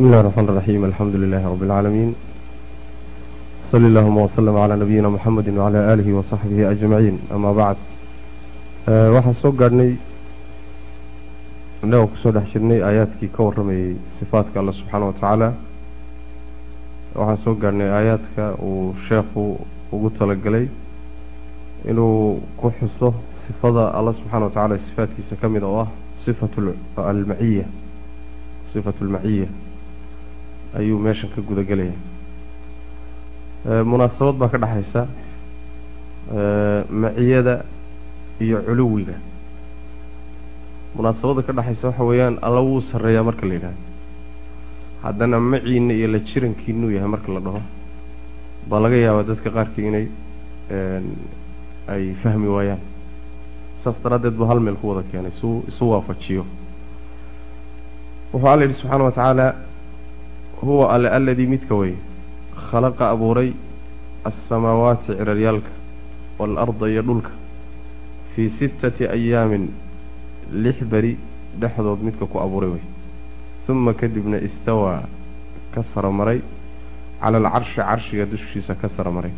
بسم الله الرحمن الرحيم الحمد لله رب العالمين صلى اللهم وسلم على نبينا محمد وعلى آله وصحبه أجمعين أما بعد waxaan soo gaadhnay innagoo kusoo dhex jirnay aayaadkii ka warramayay sifaadka alla subxaana wa tacaala waxaan soo gaadhnay aayaadka uu sheekhu ugu talagalay inuu ku xuso sifada alla subxaana wa tacala sifaadkiisa ka mid oo ah sifatu almaciya sifatu almaciya ayuu meeshan ka guda gelaya munaasabad baa ka dhexaysa maciyada iyo culuwiga. Munaasabada ka dhexaysa waxa weeyaan alla wuu sarreeyaa marka la yidhahdo haddana maciina iyo la jirankiinuu yahay marka la dhaho baa laga yaabaa dadka qaarkii inay ay fahmi waayaan. Saas daraaddeed buu hal meel ku wada keenay suu isu waafajiyo. Wuxuu alla yidhi subxaana wa tacaala huwa alle aladii midka wey khalaqa abuuray alsamaawaati ciraryaalka waalarda iyo dhulka fii sittati ayaamin lix beri dhexdood midka ku abuuray wey uma kadibna istawaa ka sara maray cala alcarshi carshiga dushiisa ka sara maray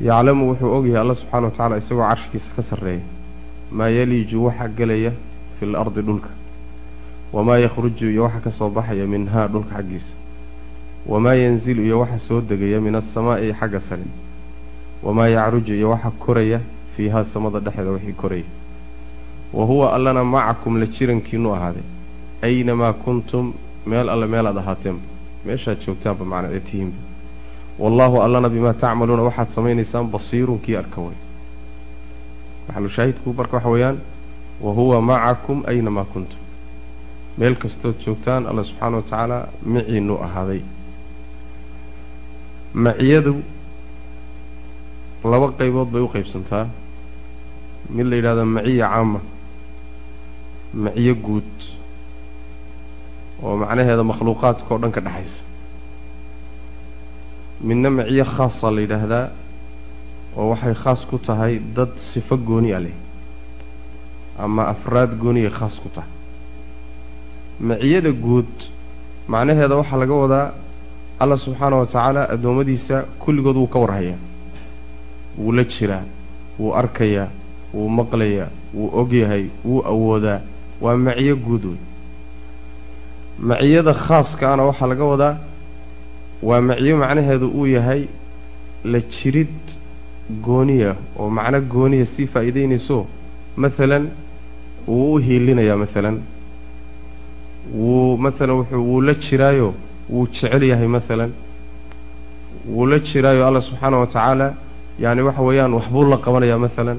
yaclamu wuxuu ogyahay alla subxaana wa tacaala isagoo carshigiisa ka sarreeya maa yaliiju waxa gelaya fi lardi dhulka wamaa yakhruju iyo waxa ka soo baxaya minhaa dhulka xaggiisa wamaa yanzilu iyo waxa soo degaya min asamaa'i xagga sare wamaa yacruju iyo waxa koraya fiihaa samada dhexeeda wixii koraya wa huwa allana macakum la jirankiinu ahaaday aynamaa kuntum meel alle meelaad ahaateenba meeshaad joogtaanba macnaa ee tihiinba wallaahu allana bimaa tacmaluuna waxaad samaynaysaan basiirun kii arka way maxalushaahidku marka waxa weeyaan wa huwa macakum aynamaa kuntum meel kastood joogtaan alla subxaana wa tacaala maciinu ahaaday. Maciyadu laba qaybood bay u qaybsantaa. Mid la yidhahdo maciya caama maciyo guud oo macnaheeda makhluuqaadka oo dhan ka dhexaysa midna maciyo khaasa la yidhaahdaa oo waxay khaas ku tahay dad sifo gooni a leh ama afraad gooniyay khaas ku tahay maciyada guud macnaheeda waxaa laga wadaa alla subxaana wa tacaala addoommadiisa kulligood wuu ka warhayaa. Wuu la jiraa wuu arkayaa wuu maqlayaa wuu ogyahay wuu awoodaa. Waa maciyo guud wey maciyada khaaskaana waxaa laga wadaa waa maciyo macnaheedu uu yahay la jirid gooniya oo macno gooniya sii faa'iidaynayso maalan wuu u hiilinayaa maalan wuu maalan wuxuu wuu la jiraayo wuu jecel yahay maalan wuu la jiraayo alla subxaana wa tacaala yacni waxa weeyaan waxbuu la qabanayaa maalan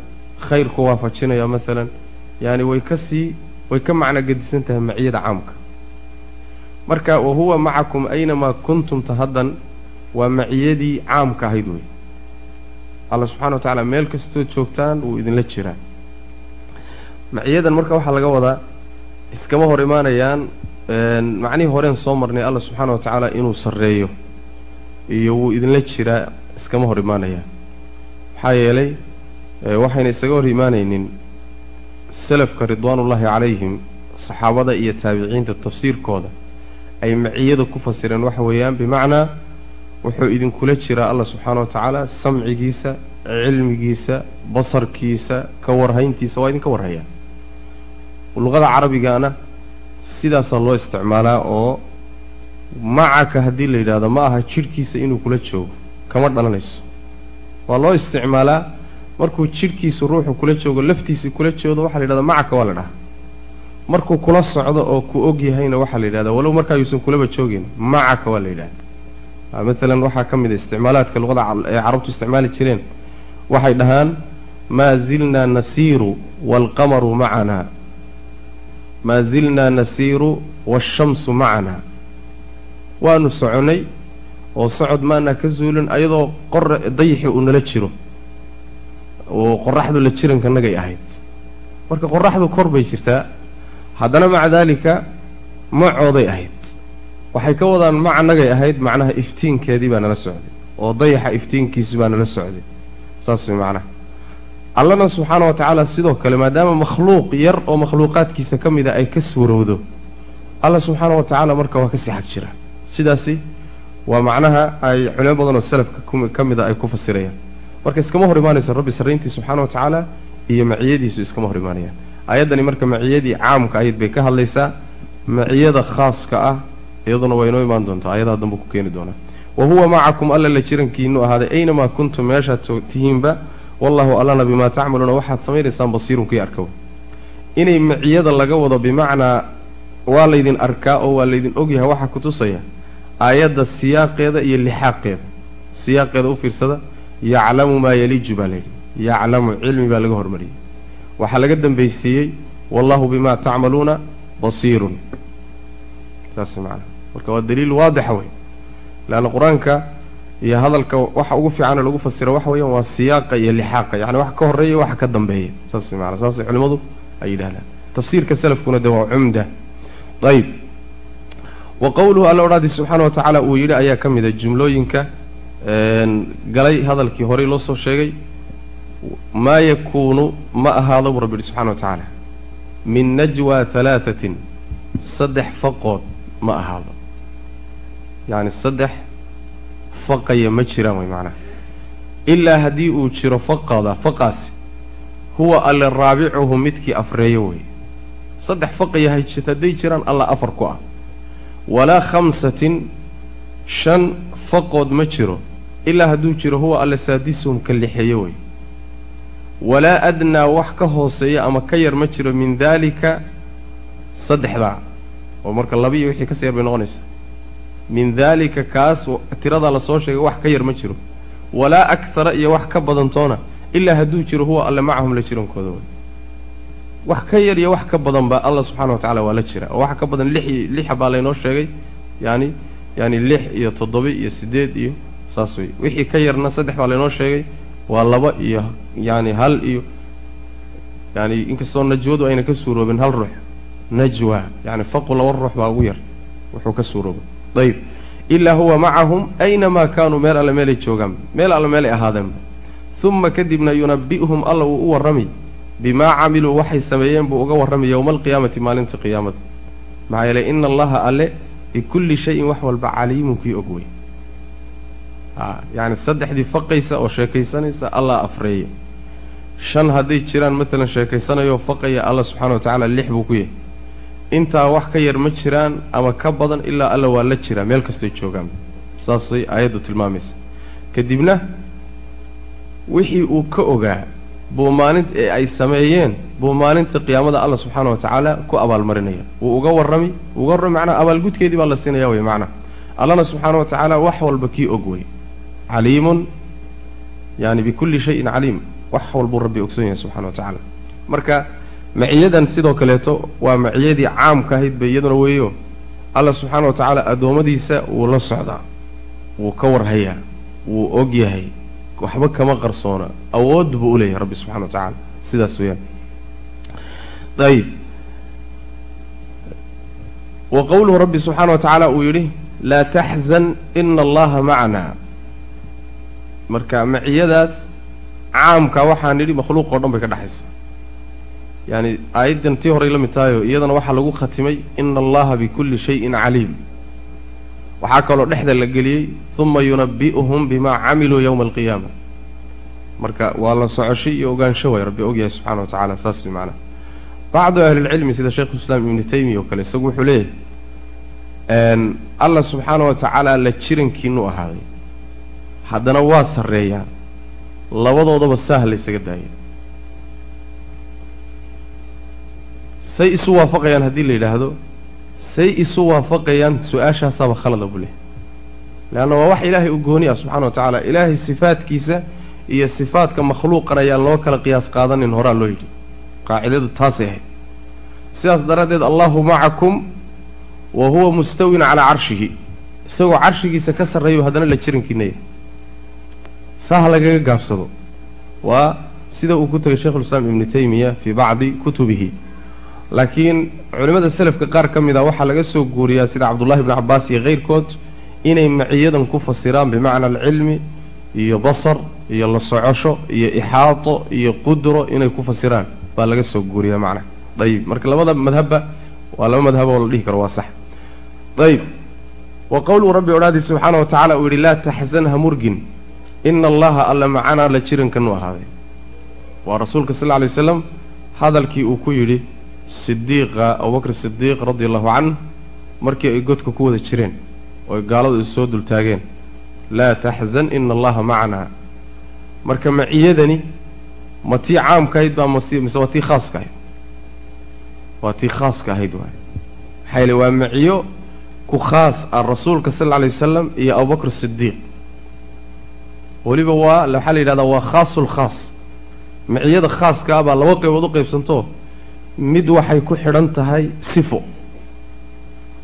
khayrku waafajinayaa maalan yacni way ka sii way ka macno gedisan tahay maciyada caamka. Marka wa huwa macakum aynamaa kuntumta haddan waa maciyadii caamka ahayd wey alla subxana wa tacaala meel kastood joogtaan wuu idinla jiraa. Maciyadan marka waxaa laga wadaa iskama hor imaanayaan macnihii horeen soo marnay alla subxaana wa tacaala inuu sarreeyo iyo wuu idinla jiraa iskama hor imaanayaan. Maxaa yeelay waxayna isaga hor imaanaynin salafka ridwaanullaahi calayhim saxaabada iyo taabiciinta tafsiirkooda ay maciyada ku fasireen waxa weeyaan. Bimacnaa wuxuu idinkula jiraa alla subxaana wa tacaala samcigiisa cilmigiisa basarkiisa ka warhayntiisa waa idinka warhayaa luqada carabigaana sidaasaa loo isticmaalaa oo macaka haddii la yidhaahdo ma aha jidhkiisa inuu kula joogo kama dhalanayso. Waa loo isticmaalaa markuu jidhkiisu ruuxu kula joogo laftiisa kula joodo waxaa la yidhahdaa macaka waa la dhahaa. Markuu kula socdo oo ku og yahayna waxaa la yidhahdaa walow markaa yuusan kulaba joogin macaka waa la yidhahda maalan waxaa ka mid a isticmaalaadka luqada ee carabtu isticmaali jireen. Waxay dhahaan maa zilnaa nasiiru waalqamaru macanaa maa zilnaa nasiiru waashamsu macanaa waanu soconnay oo socod maanaa ka zuulin ayadoo qor dayixi uu nala jiro oo qoraxdu la jirankanagay ahayd. Marka qoraxdu kor bay jirtaa haddana maca daalika macooday ahayd. Waxay ka wadaan macanagay ahayd macnaha iftiinkeedii baa nala socday oo dayaxa iftiinkiisi baa nala socday. Saas way macnaha allana subxaana wa tacaala sidoo kale maadaama makhluuq yar oo makhluuqaadkiisa ka mida ay ka suurowdo alla subxaana wa tacaala marka waa ka sii xag jira. Sidaasi waa macnaha ay culimo badan oo salafka ka mida ay ku fasirayaan. Marka iskama hor imaanaysa rabbi sarrayntii subxaana wa tacaala iyo maciyadiisu iskama hor imaanayaan. Ayaddani marka maciyadii caamka ahayd bay ka hadlaysaa maciyada khaaska ah iyaduna waa inoo imaan doontaa. Ayadaa dambe ku keeni doonaa wa huwa macakum alla la jirankiinu ahaaday aynamaa kuntum meeshaad tihiinba wallahu allana bimaa tacmaluuna waxaad samaynaysaan basiirun kii arkow. Inay maciyada laga wado bimacnaa waa laydin arkaa oo waa laydin ogyahay waxaa ku tusaya aayadda siyaaqeeda iyo lixaaqeeda. Siyaaqeeda u fiirsada yaclamu maa yaliiju baa layidhi yaclamu cilmi baa laga hormariyey. Waxaa laga dambaysiiyey wallahu bimaa tacmaluuna basiirun. Saas macana marka waa daliil waadixa wey leanna qur'aanka iyo hadalka waxa ugu fiicanee lagu fasira waxa weeyaan waa siyaaqa iyo lixaaqa. Yacni wax ka horreeya waxa ka dambeeya. Saas maana saasay culimmadu ay yidhahdaan tafsiirka salafkuna dee waa cumda. Ayb wa qowluhu alla odhaadii subxaana wa tacaala uu yidhi ayaa ka mid a jumlooyinka galay hadalkii horey loo soo sheegay. Maa yakuunu ma ahaado buu rabbi yihi subxana wa tacaala. Min najwa halaatatin saddex faqood ma ahaado. Yacni saddex faqaya ma jiraan way macnaha. Ilaa haddii uu jiro faqada faqaasi huwa alle raabicuhu midkii afreeyo wey saddex faqaya hadday jiraan alla afar ku ah. Walaa khamsatin shan faqood ma jiro. Ilaa hadduu jiro huwa alle saadisuhum ka lixeeyo wey walaa adnaa wax ka hooseeya ama ka yar ma jiro min daalika saddexdaa. Oo marka laba iyo wixii ka sii yar bay noqonaysaa min daalika kaas tiradaa la soo sheegay wax ka yar ma jiro. Walaa akthara iyo wax ka badantoona ilaa hadduu jiro huwa alle macahum la jirankooda wey wax ka yar iyo wax ka badan baa allah subxana wa tacala waa la jira oo wax ka badan lix lixa baa laynoo sheegay. Yaani yaani lix iyo toddoba iyo siddeed iyo saas wey. Wixii ka yarna saddex baa laynoo sheegay. Waa laba iyo yaani hal iyo yaani inkastoo najwadu ayna ka suuroobin hal ruux. Najwa yani faqu laba ruux baa ugu yar. Wuxuu ka suuroobay ayb ilaa huwa macahum aynamaa kaanuu meel alle meelay joogaan. Meel alle meelay ahaadeenba uma kadibna yunabi'uhum alla wuu u warrami. Bimaa camiluu waxay sameeyeen buu uga warramay yowma alqiyaamati maalinta qiyaamada maxaa yeelay ina allaha alle bikulli shayin wax walba caliimun kii og wey. A yacni saddexdii faqaysa oo sheekaysanaysa allah afreeya shan hadday jiraan matalan sheekaysanayoo faqaya alla subxaana wa tacaala lix buu ku yahay intaa wax ka yar ma jiraan ama ka badan ilaa alla waa la jiraa meel kastoy joogaan. Saasay aayaddu tilmaamaysa. Kadibna wixii uu ka ogaa buu maalinta ee ay sameeyeen buu maalinta qiyaamada alla subxaana wa tacaala ku abaalmarinaya. Wuu uga warrami uga warrami macnaa abaalgudkeedii baa la siinaya wey macnaa. Allana subxaana wa tacaala wax walba kii og wey caliimun yaani bikulli shayin caliim wax walbuu rabbi ogsoon yahay subxana wa tacaala. Marka maciyadan sidoo kaleeto waa maciyadii caamka ahayd bay iyaduna weeyo. Alla subxaana wa tacaala addoommadiisa wuu la socdaa wuu ka warhayaa wuu og yahay waxba kama qarsoona awood buu u leeyahay rabbi subxana wa tacaala sidaas weeyaan. Ayib. Wa qowluhu rabbi subxaana wa tacaala uu yidhi laa taxzan ina allaha macnaa marka maciyadaas caamka waxaan nidhi makhluuq oo dhan bay ka dhexaysaa yaani aayaddan tii horay la mid tahayo iyadana waxaa lagu khatimay ina allaha bikulli shayin caliim. Waxaa kaloo dhexda la geliyey uma yunabi'uhum bimaa camiluu yowma alqiyaama. Marka waa la socoshay iyo ogaansho way rabbi ogyahay subxana wa tacala saas way macnaha bacdu ahlilcilmi sida sheikhulislaam ibnu taymiya oo kale isagu wuxuu leeyahay allah subxaana wa tacaala la jirankiinu ahaaday. Haddana waa sarreeyaa. Labadoodaba saah la ysaga daaya say isu waafaqayaan haddii la yidhaahdo. Say isu waafaqayaan su'aashaasaaba khalada buu lehay leanna waa wax ilaahay u gooni ah subxana wa tacaala. Ilaahay sifaadkiisa iyo sifaadka makhluuqan ayaan loo kala qiyaas qaadanin horaa loo yidhi. Qaacidadu taasay ahayd. Sidaas daraaddeed allahu macakum wa huwa mustawin calaa carshihi. Isagoo carshigiisa ka sarreeyo haddana la jirankiina yahay. Saaha lagaga gaabsado. Waa sida uu ku tegay sheikhulislaam ibnu taymiya fii bacdi kutubihi laakiin culimmada selafka qaar ka mid a waxaa laga soo guuriyaa sida cabdullahi ibnu cabbaas iyo keyrkood inay maciyadan ku fasiraan bimacna alcilmi iyo basar iyo la socosho iyo ixaato iyo qudro inay ku fasiraan. Baa laga soo guuriyaa macnaha dayib. Marka labada madhabba waa laba madhab oo la dhihi karo waa sax. Ayb wa qowluhu rabbi odhaadii subxaana wa tacala uu yidhi laa taxzan ha murgin. Ina allaha alla macanaa la jirankanu ahaaday. Waa rasuulka sal lla alay waslam hadalkii uu ku yidhi sidiiqa abubakr sidiiq radia allahu canh markii ay godka ku wada jireen oo ay gaaladu is soo dultaageen laa taxzan ina allaha macanaa marka maciyadani ma tii caamka ahayd baa mas mise waa tii khaaska ahayd? Waa tii khaaska ahayd waay maxaa yeele waa maciyo ku khaas ah rasuulka sal alla alay wasalam iyo abubakr sidiiq weliba waa waxaa la yidhahdaa waa khaasulkhaas maciyada khaaska ah baa laba qaybood u qaybsanto mid waxay ku xidhan tahay sifo.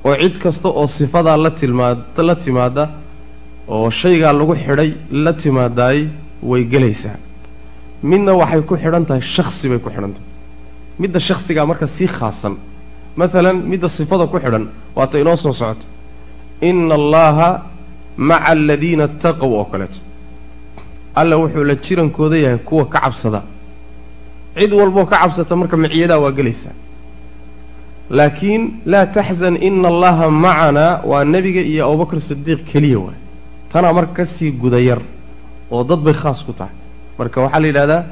Oo cid kasta oo sifadaa la tilmaad la timaada oo shaygaa lagu xidhay la timaadaay way gelaysaa. Midna waxay ku xidhan tahay shaksi bay ku xidhan tahay. Midda shaksigaa marka sii khaasan. Maalan midda sifada ku xidhan waata inoo soo socoto. Ina allaha maca aladiina ataqow oo kaleeto. Alla wuxuu la jirankooda yahay kuwa ka cabsada cid walboo ka cabsata marka maciyadaa waa gelaysaa. Laakiin laa taxzan ina allaha macanaa waa nebiga iyo abubakr sidiiq keliya waay. Tanaa marka ka sii gudayar oo dad bay khaas ku tahay. Marka waxaa la yidhahdaa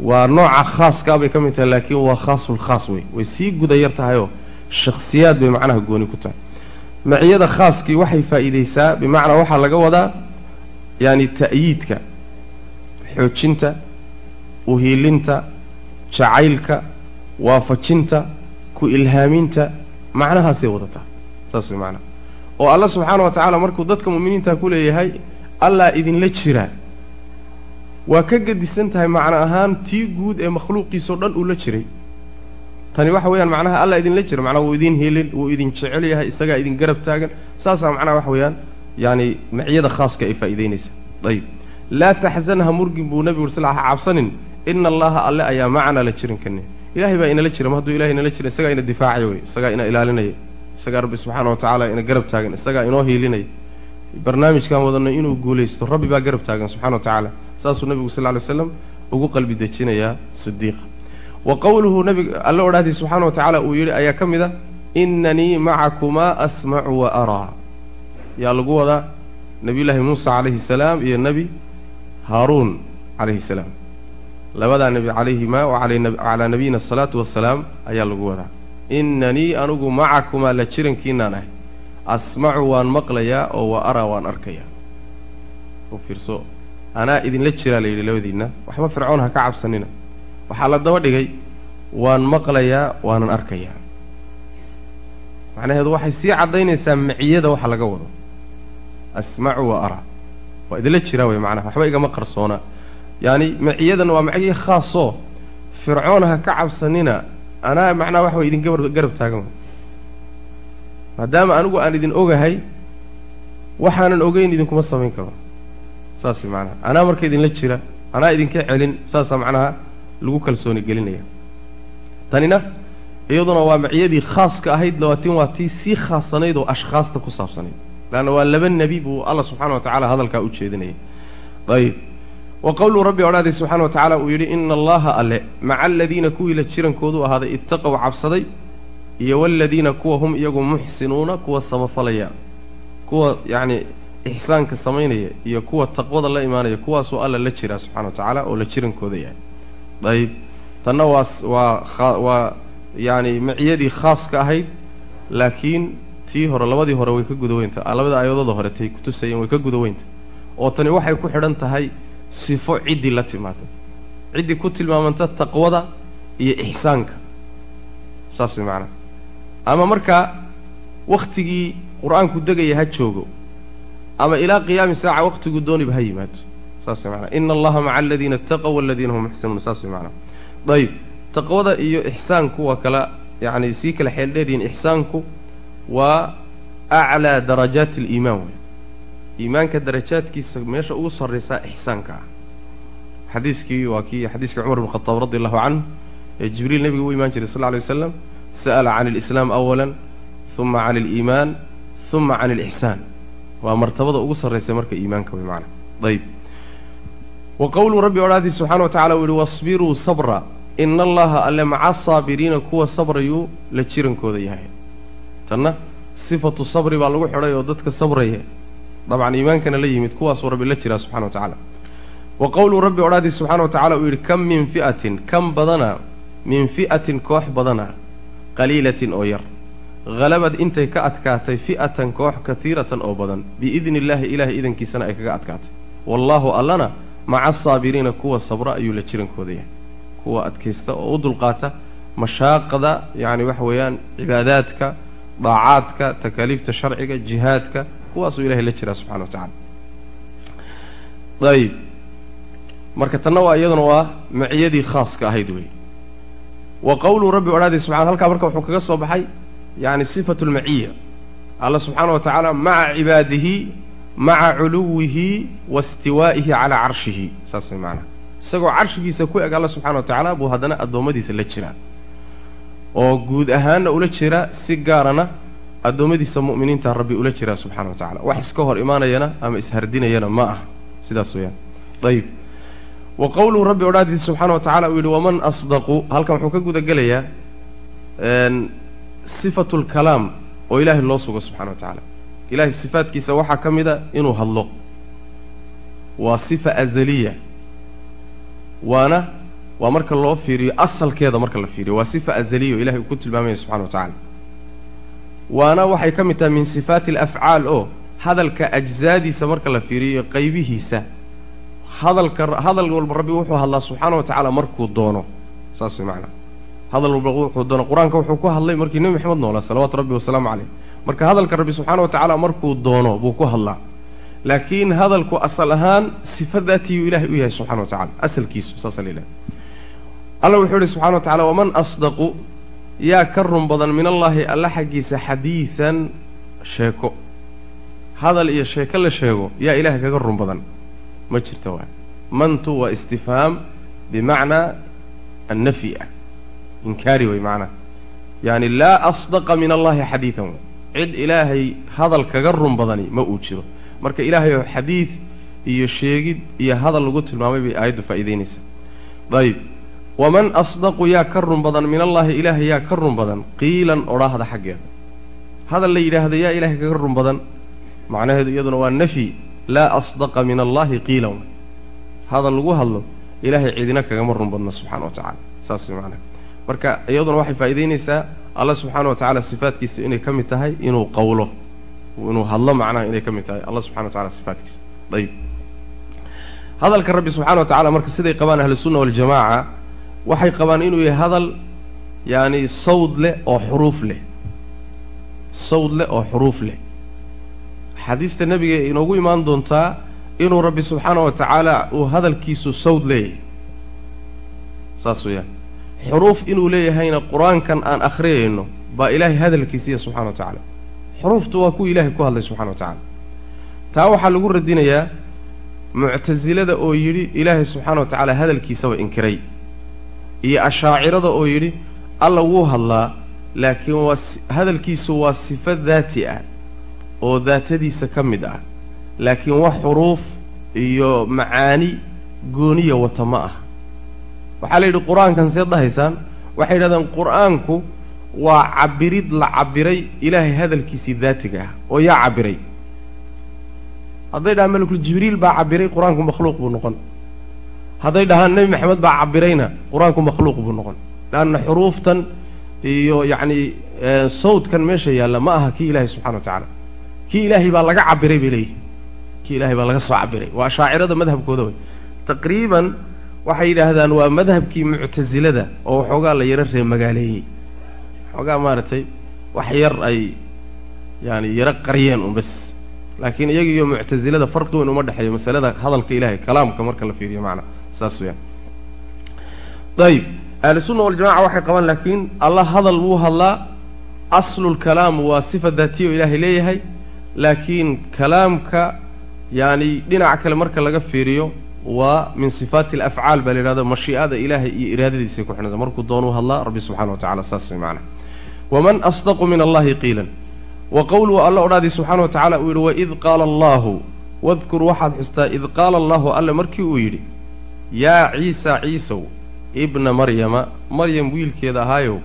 waa nooca khaaskaa bay ka mid tahay laakiin waa khaasulkhaas wey way. Sii gudayar tahayoo shakhsiyaad bay macnaha gooni ku tahay. Maciyada khaaskii waxay faa'iidaysaa bimacnaa waxaa laga wadaa yaani ta'yiidka xoojinta uhiilinta jacaylka waafajinta ku ilhaaminta macnahaasay wadataa saas way macnaha oo alla subxaana wa tacaala markuu dadka mu'miniinta ku leeyahay allaa idinla jiraa waa ka gedisan tahay macno ahaan tii guud ee makhluuqiisao dhan uu la jiray. Tani waxa weeyaan macnaha alla idinla jira macnaha wuu idin helin wuu idin jecel yahay isagaa idin garab taagan. Saasaa macnaha waxa weeyaan yaani maciyada khaaska ay faa'iidaynaysa ayib. Laa taxzan ha murgin buu nebigu uri sal cabsanin ina allaha alle ayaa macanaa la jirin kane ilahay baa inala jira ma hadduu ilahay inala jira isagaa ina difaacaya wey isagaa ina ilaalinaya isagaa rabbi subxaana wa tacaala ina garab taagan isagaa inoo hiilinaya barnaamijkan wadanno inuu guulaysto rabbi baa garab taagan subxana wa tacaala. Saasuu nebigu sal ly slam ugu qalbi dejinayaa sidiiqa wa qowluhu nabig alle odhahdii subxaana wa tacaala uu yidhi ayaa ka mid a inanii macakumaa asmacu wa araa. Yaa lagu wadaa nebiyullaahi muusa calayhi salaam iyo nebi haaruun calayhi salaam labadaa nebi calayhimaa wa calaa nabiyina asalaatu wasalaam ayaa lagu wadaa. Inanii anugu macakumaa la jirankiinaan ahay. Asmacu waan maqlayaa oo wa araa waan arkayaa. U fiirso anaa idinla jiraa la yidhi labadiinna? Waxba fircoon ha ka cabsanina. Waxaa la daba dhigay waan maqlayaa waanan arkayaa. Macnaheedu waxay sii caddaynaysaa maciyada waxa laga wado. Asmacu wa araa. Waa idinla jiraa wey macnaha. Waxba igama qarsoona yaani maciyadan waa maciye khaasoo fircoon ha ka cabsanina anaa macnaha waxa way idin gabar garab taagan maadaama anigu aan idin ogahay waxaanan ogeyn idinkuma samayn karo. Saas macnaha anaa marka idinla jira anaa idinka celin saasaa macnaha lagu kalsooni gelinaya. Tanina iyaduna waa maciyadii khaaska ahayd laatin waa tii sii khaasanayd oo ashkhaasta ku saabsanayd. Leanna waa laba nebi buu allah subxana wa tacala hadalkaa u jeedinayay ayib wa qowluu rabbi odhaaday subxana wa tacaala uu yidhi ina allaha alle maca aladiina kuwii la jirankoodu ahaaday ittaqow cabsaday iyo waladiina kuwa hum iyagu muxsinuuna kuwa samafalaya kuwa yacni ixsaanka samaynaya iyo kuwa taqwada la imaanaya kuwaasuu alla la jiraa subxana wa tacaala oo la jirankooda yahay. Ayib tanna waa waa waa yacni maciyadii khaaska ahayd laakiin tii hore labadii hore way ka gudaweynta labada aayadooda hore tay kutusayeen way ka gudaweynta oo tani waxay ku xidhan tahay sifo ciddii la timaada ciddii ku tilmaamanta taqwada iyo ixsaanka saas way ama markaa wakhtigii qur'aanku degaya ha joogo ama ilaa qiyaami saaca wakhtiguu dooniba ha yimaado. Saas way macanaha ina allaha maca aladiina ataqow waladiina hum muxsinuun saas way macanaha ayib taqwada iyo ixsaanku waa kala yacni sii kala xeeldheeryihin ixsaanku waa aclaa darajaati aliimaan wey iimaanka darajaadkiisa meesha ugu sarraysaa ixsaanka. Ah xadiiskii waa kii xadiiskii cumar bn khataab radi allahu canh ee jibriil nebiga u imaan jiray sal lla alay waslam sa'ala can alislaam awalan uma can aliimaan uma can alixsaan waa martabada ugu sarraysa marka iimaanka wey macana ayib wa qowluu rabbi odhaadii subxana wa tacala uu yihi wasbiruu sabra ina allaha alle maca asaabiriina kuwa sabrayuu la jirankooda yahay. Tanna sifatu sabri baa lagu xidhay oo dadka sabraya dabcan iimaankana la yimid kuwaasuu rabbi la jiraa subxana wa tacaala. Wa qowluu rabbi odhaadii subxaana wa tacala uu yidhi kam min fi'atin kam badana min fi'atin koox badana qaliilatin oo yar halabad intay ka adkaatay fi'atan koox katiiratan oo badan biidni illaahi ilaahay idankiisana ay kaga adkaatay. Wallaahu allana maca asaabiriina kuwa sabra ayuu la jirankooda yahay kuwa adkaysta oo u dulqaata mashaaqda yacni waxa weeyaan cibaadaadka daacaadka takaaliifta sharciga jihaadka kuwaasuu ilahay la jiraa subxana wa tacala ayib marka tanna waa iyaduna waa maciyadii khaaska ahayd wey wa qowluu rabbi odhaadii subxana halkaa marka wuxuu kaga soo baxay yacni sifatu lmaciya alla subxaana wa tacaala maca cibaadihi maca culuwihi wa istiwaa'ihi calaa carshihi. Saas way isagoo carshigiisa ku eg alla subxana wa tacaala buu haddana addoommadiisa la jiraa. Oo guud ahaanna ula jira si gaarana addoommadiisa mu'miniinta rabbi ula jiraa subxana wa tacala wax iska hor imaanayana ama ishardinayana ma aha. Sidaas weeyaan. Ayib wa qowluu rabbi odhaadiisa subxaana wa tacala uu yidhi waman asdaqu halkan wuxuu ka guda gelayaa sifatu lkalaam oo ilaahay loo sugo subxana wa tacaala. Ilahay sifaadkiisa waxaa ka mid a inuu hadlo. Waa sifa azaliya. Waana waa marka loo fiiriyo asalkeeda marka la fiiriyo. Waa sifa azaliya oo ilahay uu ku tilmaamaya subxana wa tacaala waana waxay ka mid tahay min sifaati alafcaal oo hadalka ajzaadiisa marka la fiiriyo qaybihiisa. Hadalka hadal walba rabbi wuxuu hadlaa subxaana wa tacaala markuu doono. Saas way macnaa. Hadal walba wuxuu doono. Qur'aanka wuxuu ku hadlay markii nebi maxamed noolaa salawaatu rabbi wasalaamu caleyh marka hadalka rabbi subxaana wa tacaala markuu doono buu ku hadlaa. Laakiin hadalku asal ahaan sifa daatiyuu ilahay u yahay subxana wa tacala asalkiisu saasa la yidhaha alla wuxuu ihi subxana wa tacala waman asdaqu yaa ka run badan min allaahi alla xaggiisa xadiidan sheeko. Hadal iyo sheeko la sheego yaa ilahay kaga run badan. Ma jirta waay. Mantu waa istifhaam bimacnaa annafyi ah. Inkaari wey macnaha yaani laa asdaqa min allahi xadiidan way cid ilaahay hadal kaga run badani ma uu jiro. Marka ilaahay oo xadiid iyo sheegid iyo hadal lagu tilmaamay bay aayaddu faa'iidaynaysaa. Dayib waman asdaqu yaa ka run badan min allaahi ilaahay yaa ka run badan qiilan odhaahda xaggeeda. Hadal la yidhaahdo yaa ilaahay kaga run badan. Macnaheedu iyaduna waa nafyi laa asdaqa min allaahi qiilan. Hadal lagu hadlo ilaahay cidina kagama run badna subxana wa tacala saas macnaha marka iyaduna waxay faa'iidaynaysaa alla subxaana wa tacaala sifaadkiisa inay ka mid tahay inuu qawlo inuu hadlo macnaha inay ka mid tahay alla subxana wa tacala sifaadkiisa ayib hadalka rabbi subxana wa tacala marka siday qabaan ahlusunna waljamaaca waxay qabaan inuu yahay hadal yaani sawd leh oo xuruuf leh. Sawd leh oo xuruuf leh. Xadiista nebiga inoogu imaan doontaa inuu rabbi subxaana wa tacaala uu hadalkiisu sawd leeyahay. Saas weeyaan. Xuruuf inuu leeyahayna qur'aankan aan akhriyayno baa ilaahay hadalkiisiiya subxana wa tacaala. Xuruuftu waa kuwa ilaahay ku hadlay subxana wa tacaala. Taa waxaa lagu radinayaa muctasilada oo yidhi ilaahay subxaana wa tacaala hadalkiisaba inkiray iyo ashaacirada oo yidhi alla wuu hadlaa laakiin waa hadalkiisu waa sifo daati ah oo daatadiisa ka mid ah. Laakiin wax xuruuf iyo macaani gooniya wata ma ah. Waxaa la yidhi qur'aankan seed dhahaysaan? Waxay yidhahdeen qur'aanku waa cabirid la cabiray ilaahay hadalkiisii daatiga ah oo yaa cabiray. Hadday dhahaan malakul jibriil baa cabiray qur'aanku makhluuq buu noqon hadday dhahaan nebi maxamed baa cabirayna qur'aanku makhluuq buu noqon. Leanna xuruuftan iyo yacni sawdkan meesha yaalla ma aha kii ilaahay subxana wa tacaala. Kii ilaahay baa laga cabiray bay leeyihiin kii ilaahay baa laga soo cabiray waa ashaacirada madhabkooda wey. Taqriiban waxay yidhaahdaan waa madhabkii muctasilada oo waxoogaa la yaro reemagaaleeyey waxoogaa maaragtay wax yar ay yaani yaro qariyeen un bas laakiin iyaga iyo muctasilada farqi weyn uma dhexeeyo masalada hadalka ilahay kalaamka marka la fiiriyo macnaa saas weyaan ayib ahlusunna waljamaca waxay qabaan laakiin allah hadal wuu hadlaa aslulkalaam waa sifa daatiya oo ilaahay leeyahay laakiin kalaamka yaani dhinaca kale marka laga fiiriyo waa min sifaati alafcaal baa la yidhahda mashii'ada ilaahay iyo iraadadiisay ku xidhanta markuu doonuu hadlaa rabbi subxana wa tacala saas way macnaha. Waman asdaqu min allahi qiilan. Wa qowluhu alla odhaadii subxaana wa tacala uu yidhi waid qaala allaahu wadkur waxaad xustaa id qaala allaahu alle markii uu yidhi yaa ciisa ciisow ibna maryama maryam wiilkeeda ahaayow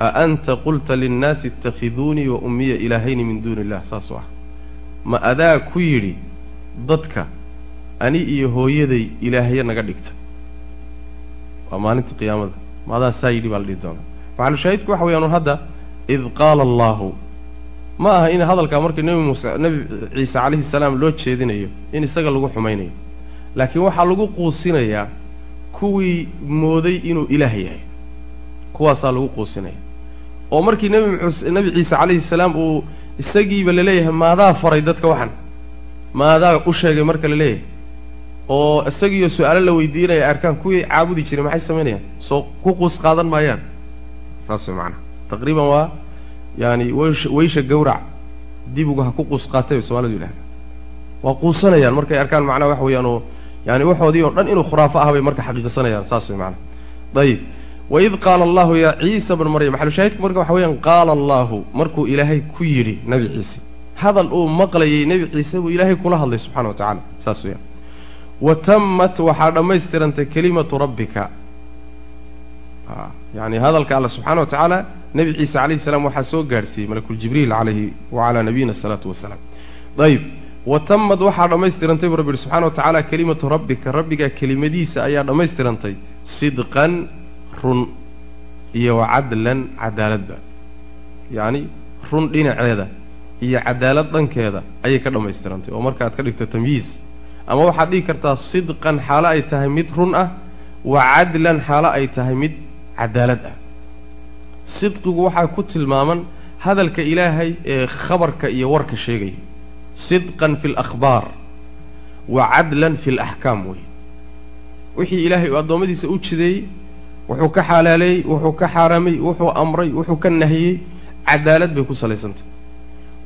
a anta qulta linnaasi itakhiduunii wa ummiya ilaahayni min duuni illah saasuu ah ma adaa ku yidhi dadka ani iyo hooyaday ilaahya naga dhigta. Waa maalinta qiyaamada. Ma adaa saa yidhi baa la dhihi doonaa. Maxalushaahidku waxa weeyaan hadda id qaala allaahu. Ma aha in hadalkaa markii nebi muuse nebi ciise calayhi salaam loo jeedinayo in isaga lagu xumaynayo laakiin waxaa lagu quusinayaa kuwii mooday inuu ilaah yahay. Kuwaasaa lagu quusinaya. Oo markii nebi muuse nebi ciise calayhi salaam uu isagiiba la leeyahay maadaa faray dadka waxan? Maadaa u sheegay marka la leeyahay? Oo isagiiyo su'aalo la weydiinaya arkaan kuwii caabudi jiray maxay samaynayaan soo ku quus qaadan maayaan. Saas way macanaha taqriiban waa yaani weysh weysha gawrac dibuga ha ku quus qaatay bay soomalidu yidhahda waa quusanayaan markay arkaan macnaha waxa weeyaan oo yaani waxoodii oo dhan inuu khuraafo ah bay marka xaqiiqsanayaan saas way macanaha ayib waid qaala allahu yaa ciisa bna maryam maxalushaahidku marka waxa weeyaan qaala allaahu markuu ilaahay ku yidhi nebi ciise. Hadal uu maqlayay nebi ciise buu ilaahay kula hadlay subxana wa tacala saas weeyaan. Wa tammat waxaa dhammaystirantay kelimatu rabbika. Yani hadalka alla subxaana wa tacaala nebi ciise calayhi salaam waxaa soo gaadhsiiyey malakuljibriil calayhi wacalaa nabiyina asalaatu wasalaam ayib wa tammad waxaa dhammaystirantay buu rabbi yihi subxana wa tacaala kelimatu rabbika. Rabbigaa kelimadiisa ayaa dhammaystirantay sidqan run iyo wa cadlan cadaaladba yacni run dhinaceeda iyo cadaalad dhankeeda ayay ka dhammaystirantay oo marka aad ka dhigto tamyiis ama waxaad dhigi kartaa sidqan xaalo ay tahay mid run ah wa cadlan xaalo ay tahay mid cadaalad ah. Sidqigu waxaa ku tilmaaman hadalka ilaahay ee khabarka iyo warka sheegaya sidqan fi alakhbaar wa cadlan fi alaxkaam wey. Wixii ilaahay uu addoommadiisa u jideeyey wuxuu ka xalaaleeyey wuxuu ka xaaraamay wuxuu amray wuxuu ka nahiyey cadaalad bay ku salaysantah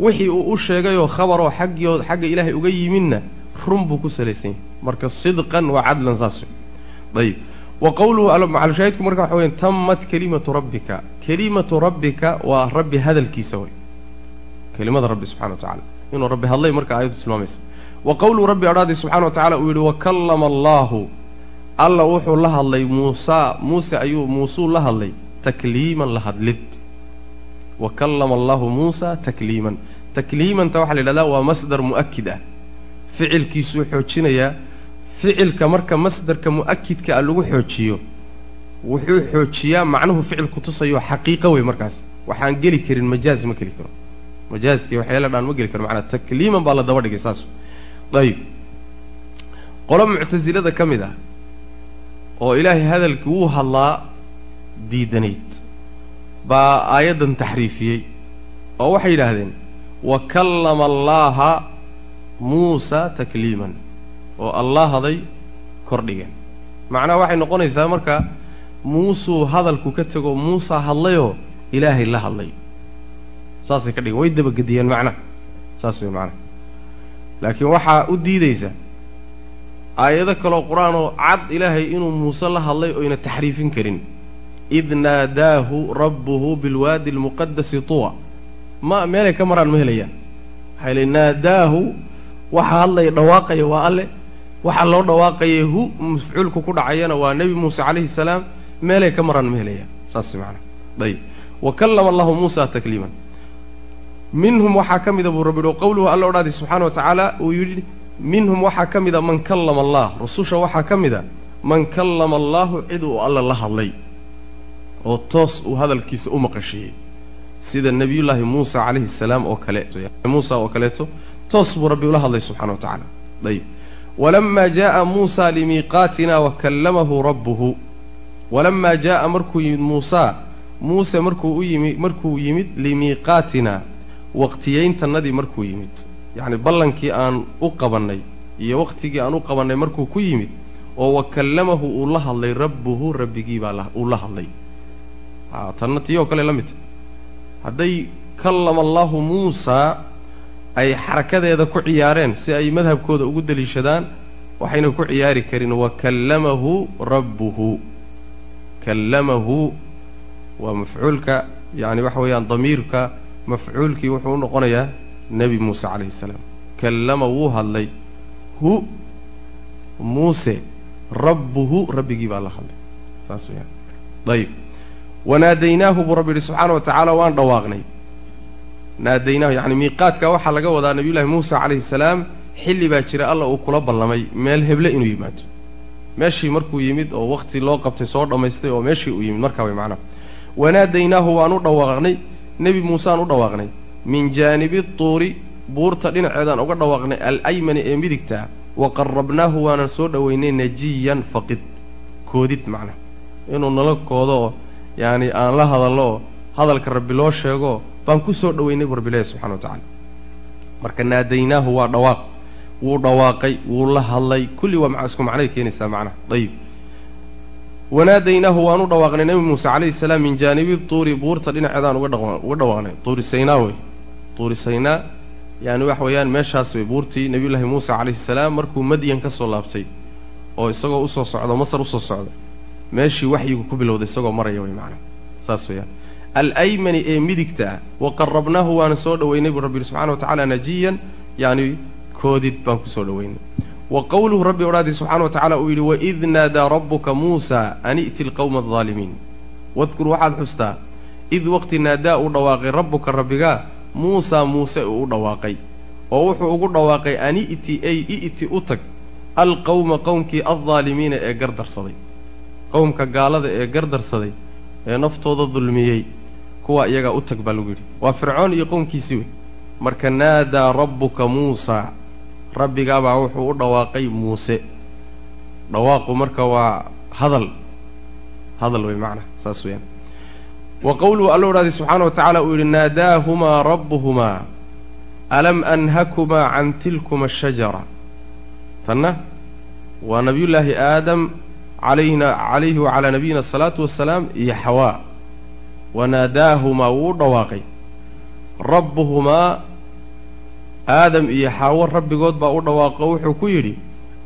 wixii uu u sheegayoo khabaroo xaggioo xagga ilaahay uga yimidna run buu ku salaysan yahay marka sidqan wa cadlan saas ayib wa qowluhu macalushaahidku marka waxa weya tammat kelimatu rabbika. Kelimatu rabbika waa rabbi hadalkiisa way kelimada rabbi subxana wa tacala inuu rabbi hadlay marka aayaddu tilmaamaysa. Wa qowluhu rabbi odhaadii subxana wa tacala uu yidhi wakallama allaahu. Alla wuxuu la hadlay muusaa muuse ayuu muusuu la hadlay takliiman la hadlid. Wa kallama allahu muusa takliiman. Takliimanta waxaa la yidhahdaa waa masdar mu'akid ah. Ficilkiisuu xoojinayaa. Ficilka marka masdarka mu'akidka a lagu xoojiyo wuxuu xoojiyaa macnuhu ficil kutusayo xaqiiqo wey markaas. Waxaan geli karin majaaz ma geli karo majaaskii waxyaala dhaan ma geli karo macnaa takliiman baa la daba dhigay saas. Ayib. Qolo muctasilada ka mid ah oo ilaahay hadalkii wuu hadlaa diidanayd baa aayaddan taxriifiyey oo waxay yidhaahdeen wa kallama allaaha muusa takliiman oo allah haday kordhigeen macnaha waxay noqonaysaa marka muusuu hadalku ka tego muusa hadlayoo ilaahay la hadlay saasay ka dhigeen way dabagediyeen macnaha saas way macnaha laakiin waxaa u diidaysa aayado kaloo qur'aanoo cad ilaahay inuu muuse la hadlay oyna taxriifin karin. Id naadaahu rabbuhu bilwaadi almuqadasi tuwa. Ma meelay ka maraan ma helayaan waxay le naadaahu waxa hadlaya dhawaaqaya waa alle. Waxa loo dhawaaqayay hu mafcuulku ku dhacayana waa nebi muuse calayhi salaam. Meelay ka maraan ma helayaan saas macana ayib wa kallama allahu muusa takliiman minhum waxaa ka mida buu rabbi yihi qowluhu alla odhaadi subxaana wa tacaala uu yidhi minhum waxaa ka mida man kallama allah. Rususha waxaa ka mida man kallama allaahu cid uu alla la hadlay oo toos uu hadalkiisa u maqashiiyey sida nebiyullaahi muusa calayhi salaam oo kale muusa oo kaleeto toos buu rabbi ula hadlay subxana wa tacaala. Ayib walamaa jaa'a muusa limiiqaatina wa kallamahu rabbuhu. Walamaa jaa'a markuu yimid muusaa muuse markuu u yimi markuu yimid limiiqaatina waqtiyayntannadii markuu yimid yacni ballankii aan u qabannay iyo waqtigii aan u qabannay markuu ku yimid oo wa kallamahu uu la hadlay rabbuhu rabbigii baa uu la hadlay. Tanna tii oo kale la midta hadday kallama allaahu muusaa ay xarakadeeda ku ciyaareen si ay madhabkooda ugu deliishadaan waxayna ku ciyaari karin wa kallamahu rabbuhu. Kallamahu waa mafcuulka yacni waxa weeyaan damiirka mafcuulkii wuxuu u noqonayaa nebi muuse calayhi salaam. Kallama wuu hadlay hu muuse rabbuhu rabbigii baa la hadlay. Saas weyaan ayib wanaadaynaahu buu rabbi yidhi subxaana wa tacaala waan dhawaaqnay. Naadaynaahu yacni miiqaadka waxaa laga wadaa nabiyullaahi muusa calayhi salaam xilli baa jira alla uu kula ballamay meel heble inuu yimaado. Meeshii markuu yimid oo wakhti loo qabtay soo dhammaystay oo meeshii uu yimid markaa way macnaha wanaadaynaahu waan u dhawaaqnay nebi muuseaan u dhawaaqnay. Min jaanibi tuuri buurta dhinaceedaan uga dhawaaqnay alaymani ee midigtaa wa qarrabnaahu waanan soo dhowaynay najiyan faqid. Koodid macnaha inuu nala koodo oo yacani aan la hadallo oo hadalka rabbi loo sheego baan ku soo dhowaynay bu rabbilahi subxana wa tacala marka naadaynaahu waa dhawaaq. Wuu dhawaaqay wuu la hadlay kulli waa isku macnay keenaysaa macnaha ayib wanaadaynaahu waan u dhawaaqnay nebi muuse calayhi salaam min jaanibi tuuri buurta dhinaceedaan uga uga dhawaaqnay. Tuuri saynaa wey tuuri saynaa yani waxa weeyaan meeshaas wey buurtii nebiyullaahi muuse calayhi salaam markuu madyan ka soo laabtay oo isagoo u soo socdo masar u soo socda. Meeshii waxyigu ku bilowday isagoo maraya wey macnaha saas weeyaan. Alaymani ee midigta ah wa qarrabnaahu waana soo dhowaynay buu rabbi subxana wa tacaala najiyan yani koodid baan ku soo dhowaynay wa qowluhu rabbi odhaadii subxana wa tacala uu yidhi waid naadaa rabbuka muusa an i'ti lqowma aldaalimiin wadkur waxaad xustaa id waqti naadaa uu dhawaaqay rabbuka rabbigaa muusaa muuse uu u dhawaaqay oo wuxuu ugu dhawaaqay an i'ti ay i'ti u tag alqowma qowmkii aldaalimiina ee gardarsaday qowmka gaalada ee gardarsaday ee naftooda dulmiyey kuwa iyagaa u tag baa lagu yidhi. Waa fircoon iyo qowmkiisii wey. Marka naadaa rabbuka muusaa rabbigaabaa wuxuu u dhawaaqay muuse. Dhawaaqu marka waa hadal. Hadal wey macnaha saas weyaan wa qowluhu alla odhaaday subxaana wa tacaala uu yidhi naadaahumaa rabbuhumaa alam anhakumaa can tilkuma ashajara tanna waa nabiyullaahi aadam calayhina calayhi wacalaa nabiyina asalaatu wasalaam iyo xawaa wanaadaahumaa wuu u dhawaaqay. Rabbuhumaa aadam iyo xaawo rabbigood baa u dhawaaqo wuxuu ku yidhi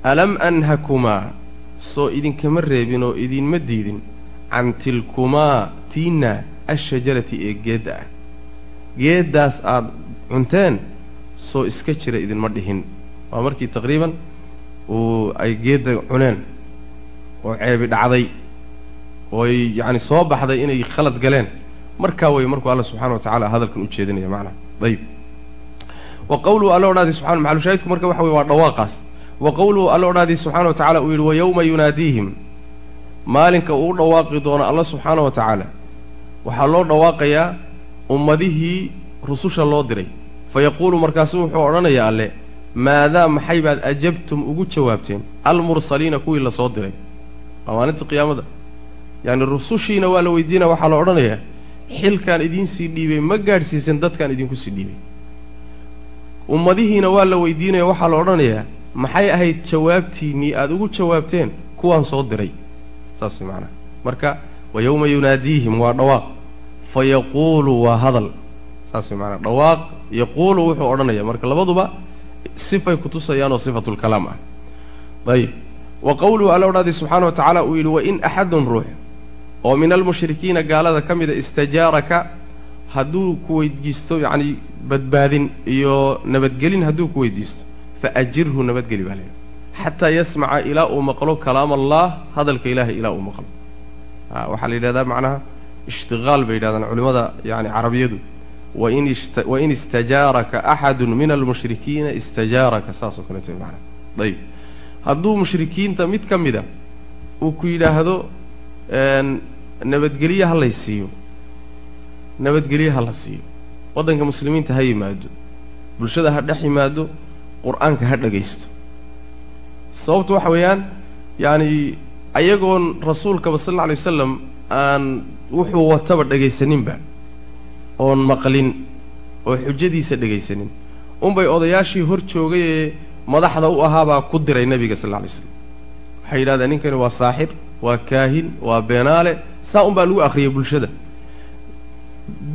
alam anhakumaa soo idinkama reebin oo idinma diidin. Can tilkumaa tiinna ashajarati ee geedda ah. Geeddaas aad cunteen soo iska jira idinma dhihin. Waa markii taqriiban uu ay geedda cuneen oo ceebi dhacday oo ay yacni soo baxday inay khalad galeen. Markaa way markuu alla subxana wa tacala hadalkan u jeedinaya macnaha ayib wa qowluhu alla odhaadii subxana maxalushaahidku marka waxa weye waa dhawaaqaas. Wa qowluhu alla odhaadii subxaana wa tacala uu yidhi wa yowma yunaadiihim maalinka uu dhawaaqi doono alla subxaana wa tacaala waxaa loo dhawaaqayaa ummadihii rususha loo diray. Fa yaquulu markaasu wuxuu odhanayaa alle maadaa maxay baad ajabtum ugu jawaabteen? Almursaliina kuwii la soo diray. Waa maalinta qiyaamada. Yacni rusushiina waa la weydiinaya waxaa la odhanayaa xilkaan idiinsii dhiibay ma gaadhsiisan dadkaan idinku sii dhiibay ummadihiina waa la weydiinaya waxaa la odhanayaa maxay ahayd jawaabtiinnii aada ugu jawaabteen? Kuwaan soo diray. Saas way macanaha marka wa yowma yunaadiihim waa dhawaaq. Fa yaquulu waa hadal. Saas macanaha dhawaaq yaquulu wuxuu odhanaya marka labaduba sifay kutusayaanoo sifatulkalaam ah. Ayib. Wa qowluhu alla odhaadii subxaana wa tacaala uu yidhi wain axadun ruux oo min almushrikiina gaalada ka mida istajaaraka hadduu ku weydiisto yacni badbaadin iyo nabadgelin hadduu ku weydiisto fa ajirhu nabadgeli baa leehay xataa yasmaca ilaa uu maqlo kalaam allah hadalka ilaahay ilaa uu maqlo. Waxaa la yidhahdaa macnaha ishtiqaal bay yidhahdaan culimmada yani carabiyadu. Wain istajaaraka axadun min almushrikiina istajaaraka saasoo kaleeto macnaha. Ayib hadduu mushrikiinta mid ka mida uu ku yidhaahdo nabadgelye ha lay nabadgelye ha la siiyo. Waddanka muslimiinta ha yimaado. Bulshada ha dhex yimaado. Qur'aanka ha dhagaysto. Sababtu waxa weeyaan yacani ayagoon rasuulkaba sal alla alay wasalam aan wuxuu wataba dhagaysaninba oon maqlin oo xujadiisa dhagaysanin. Unbay odayaashii hor joogay ee madaxda u ahaabaa ku diray nebiga sal alla alay slam waxay yidhahdeen ninkani waa saaxir waa kaahin waa beenaale. Saa unbaa lagu akhriyay bulshada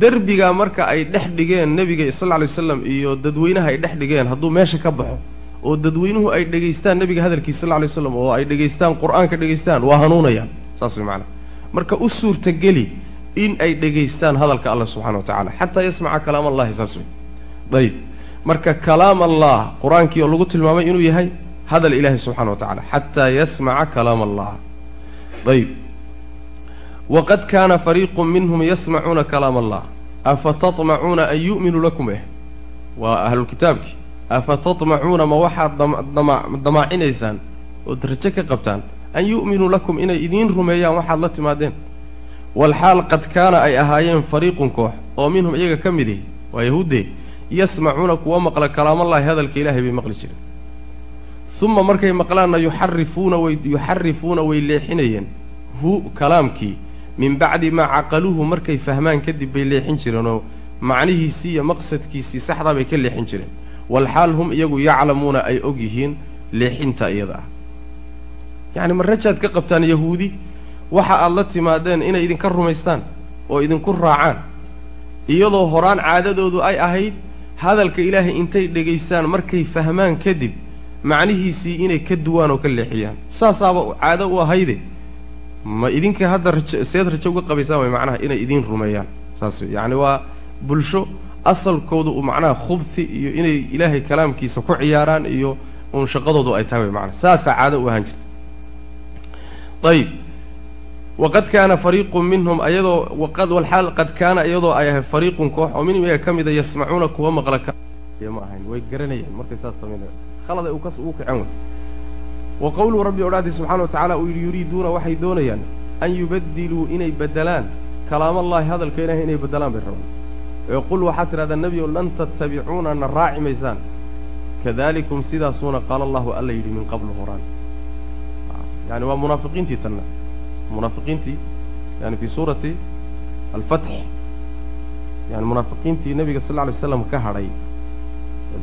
derbigaa marka ay dhex dhigeen nebiga sal lla alay waslam iyo dadweynaha ay dhex dhigeen hadduu meesha ka baxo oo dadweynuhu ay dhegaystaan nebiga hadalkiisa sal lla alay waslam oo ay dhegaystaan qur'aanka dhegaystaan waa hanuunayaan. Saas way macanaha marka u suurtageli in ay dhegaystaan hadalka allah subxana wa tacala xataa yasmaca kalaam allahi saas wey ayib marka kalaam allah qur'aankii oo lagu tilmaamay inuu yahay hadal ilaahi subxana wa tacala xataa yasmaca kalaam allah. Ayb waqad kaana fariiqu minhum yasmacuuna kalaam allah afa taطmacuuna an yu'minuu lakum eh waa ahlulkitaabkii afa taطmacuuna ma waxaad damaacinaysaan ood rajo ka qabtaan an yu'minuu lakum inay idiin rumeeyaan waxaad la timaadeen walxaal qad kaana ay ahaayeen fariiqun koox oo minhum iyaga ka mid waa yahuuddee yasmacuuna kuwa maqla kalaamallaahi hadalka ilaahay bay maqli jireen uma markay maqlaanna yuxarifuuna way yuxarifuuna way leexinayeen hu kalaamkii min bacdi maa caqaluuhu markay fahmaan kadib bay leexin jireenoo macnihiisii iyo maqsadkiisii saxdaa bay ka leexin jireen. Walxaal hum iyagu yaclamuuna ay og yihiin leexinta iyada ah. Yacni ma rajaad ka qabtaan yahuudi? Waxa aad la timaadeen inay idinka rumaystaan oo idinku raacaan. Iyadoo horaan caadadoodu ay ahayd hadalka ilaahay intay dhegaystaan markay fahmaan kadib macnihiisii inay ka duwaan oo ka leexiyaan. Saasaaba caado u ahayde ma idinka hadda rajo seed rajo uga qabaysaan way macnaha inay idiin rumeeyaan. Saas wey yacni waa bulsho asalkooda uu macnaha khubti iyo inay ilaahay kalaamkiisa ku ciyaaraan iyo uun shaqadoodu ay tahay way macnaha. Saasaa caado u ahaan jirta ayib waqad kaana fariiqun minhum ayadoo waqad walxaal qad kaana iyadoo ay ahay fariiqun koox oo minhum iyaga ka mida yasmacuuna kuwa maqla ma ahayn way garanayaan. Markay saas samaynaya khalad ay uu kas ugu kicen wey wa qowluu rabbi odhaadii subxana wa tacaala uu yidhi yuriiduuna waxay doonayaan an yubadiluu inay beddelaan. Kalaamallaahi hadalka ilahay inay beddelaan bay rabaan. Ee qul waxaad tidhahdaa nebiyow lan tattabicuuna na raaci maysaan kadalikum sidaasuuna qaala allahu alla yidhi min qablu horaan yani waa munaafiqiintii tanna. Munaafiqiintii yani fii suurati alfatx yani munaafiqiintii nebiga sal alay slam ka hadhay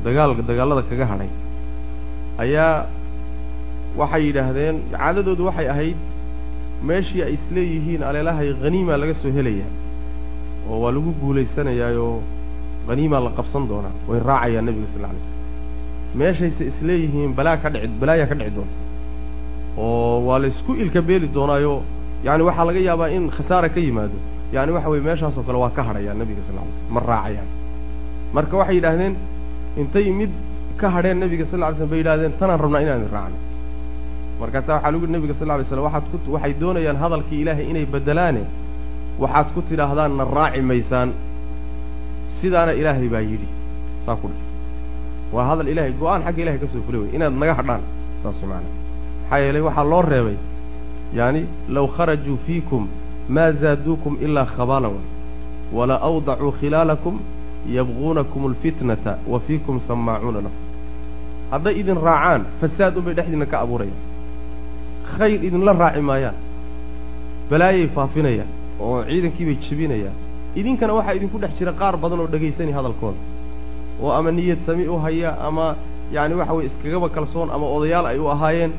dagaal dagaallada kaga hadhay ayaa waxay yidhaahdeen caadadoodu waxay ahayd meeshii ay isleeyihiin aleelahay haniimaa laga soo helayaa oo waa lagu guulaysanayaayoo haniimaa la qabsan doonaa way raacayaan nebiga sal lla alay slam meeshayse isleeyihiin balaa ka dhici balaayaa ka dhici doonta oo waa la isku ilka beeli doonaayo yacni waxaa laga yaabaa in khasaara ka yimaado. Yacni waxa weye meeshaasoo kale waa ka hadhayaan nebiga sal lla alay slam ma raacayaan. Marka waxay yidhaahdeen intay mid ka hadheen nebiga sal lla ly slm bay yidhahdeen tanaan rabnaa inaan raacno markaasaa waxaa lagu yidhi nebiga sal alay slam waxaad ku waxay doonayaan hadalkii ilaahay inay beddelaane waxaad ku tidhaahdaan na raaci maysaan. Sidaana ilaahay baa yidhi. Saa ku dhihi waa hadal ilahay go'aan xagga ilahay ka soo fulay wey inaad naga hadhaan. Saas macanaa maxaa yeelay waxaa loo reebay yaani low kharajuu fiikum maa zaaduukum ilaa khabaalan way wala awdacuu khilaalakum yabquunakum alfitnata wa fiikum sammaacuuna lahu hadday idin raacaan fasaad unbay dhexdiinna ka abuurayaan khayr idinla raaci maayaan. Balaayay faafinayaan oo ciidankiibay jebinayaan idinkana waxaa idinku dhex jira qaar badan oo dhegaysanay hadalkooda oo ama niyad sami u haya ama yacni waxa weye iskagaba kalsoon ama odayaal ay u ahaayeen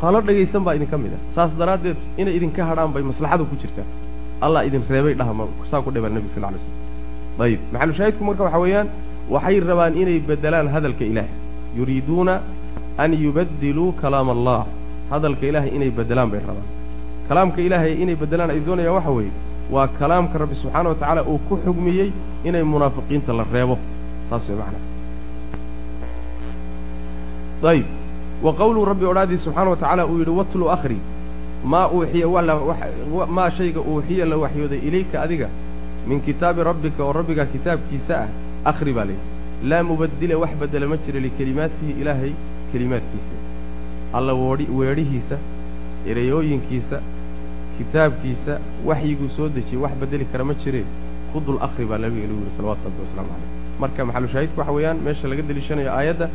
qalo dhegaysan baa idinka mid ah. Saas daraaddeed inay idinka hadhaan bay maslaxadu ku jirtaa allah idin reebay dhahma saa ku dhebal nebi sal alay slam ayib maxalushaahidku marka waxa weeyaan waxay rabaan inay beddelaan hadalka ilaah yuriiduuna an yubaddiluu kalaama allah hadalka ilaahay inay beddelaan bay rabaan. Kalaamka ilaahay inay beddelaan ay doonayaan waxa weeye waa kalaamka rabbi subxaana wa tacaala uu ku xugmiyey inay munaafiqiinta la reebo. Saas way macnaa ayib wa qowluu rabbi odhaadii subxaana wa tacaala uu yidhi watlu akhri maa uuxiya maa shayga uuxiya la waxyooday ilayka adiga min kitaabi rabbika oo rabbigaa kitaabkiisa ah akhri baa layidhi laa mubaddila wax beddela ma jiro likelimaatihi ilaahay kelimaadkiisa alla weedhihiisa ereyooyinkiisa kitaabkiisa waxyiguu soo dejiyey wax beddeli kara ma jireen ku dul akhri baa nabiga lagu yidhi salawatu rabbi wasalaamu calayh marka maxalushaahidku waxa weeyaan meesha laga deliishanayo aayadda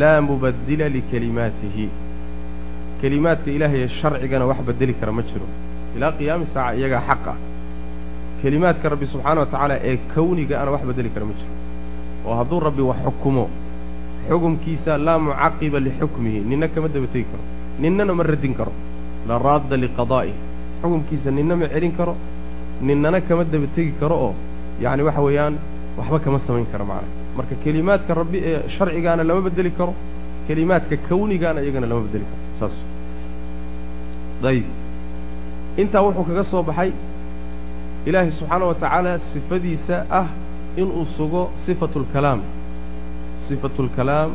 laa mubaddila likelimaatihi kelimaadka ilaahay sharcigana wax beddeli kara ma jiro. Ilaa qiyaami saaca iyagaa xaq ah kelimaadka rabbi subxaana wa tacaala ee kawniga ana wax beddeli kara ma jiro. Oo hadduu rabbi wax xukumo xukumkiisa laa mucaqiba lixukmihi. Ninna kama daba tegi karo. Ninnana ma radin karo. La raadda liqadaa'ih xukumkiisa ninna ma celin karo. Ninnana kama daba tegi karo oo yacni waxa weeyaan waxba kama samayn karo macnaha marka kelimaadka rabbi ee sharcigaana lama beddeli karo kelimaadka kawnigaana iyagana lama beddeli karo. Saas. Dayib intaa wuxuu kaga soo baxay ilaahay subxaana wa tacaala sifadiisa ah inuu sugo sifatu lkalaam sifatu lkalaam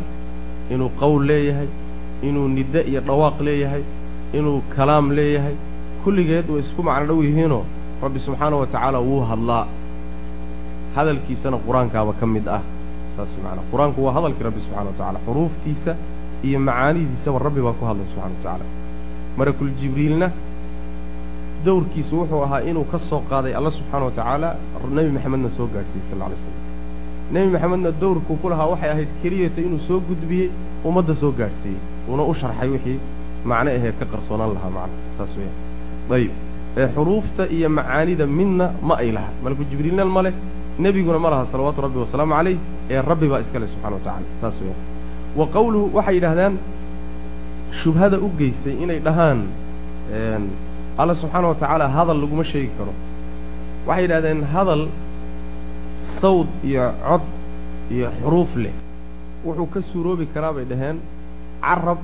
inuu qowl leeyahay inuu nidde iyo dhawaaq leeyahay inuu kalaam leeyahay. Kulligeed way isku macno dhow yihiinoo rabbi subxaana wa tacaala wuu hadlaa. Hadalkiisana qur'aankaaba ka mid ah. Saas macnaa qur'aanku waa hadalkii rabbi subxana wa tacala xuruuftiisa iyo macaanidiisaba rabbi baa ku hadlay subxana wa tacaala. Malakul jibriilna dowrkiisu wuxuu ahaa inuu ka soo qaaday alla subxaana wa tacaala nebi maxamedna soo gaadhsiiyey sal alay slam nebi maxamedna dowrkuu ku lahaa waxay ahayd keliyata inuu soo gudbiyey ummadda soo gaadhsiiyey. Uuna u sharxay wixii macno aheed ka qarsoonaan lahaa macna saas weeyaan. Ayib ee xuruufta iyo macaanida midna ma ay laha malku jibriilna ma leh nebiguna ma laha salawaatu rabbi wasalaamu calayh ee rabbi baa iska leh subxana wa tacala saas weeyaan. Wa qowluhu waxay yidhaahdaan shubhada u geystay inay dhahaan alla subxaana wa tacaala hadal laguma sheegi karo. Waxay yidhahdeen hadal sawd iyo cod iyo xuruuf leh. Wuxuu ka suuroobi karaa bay dhaheen carab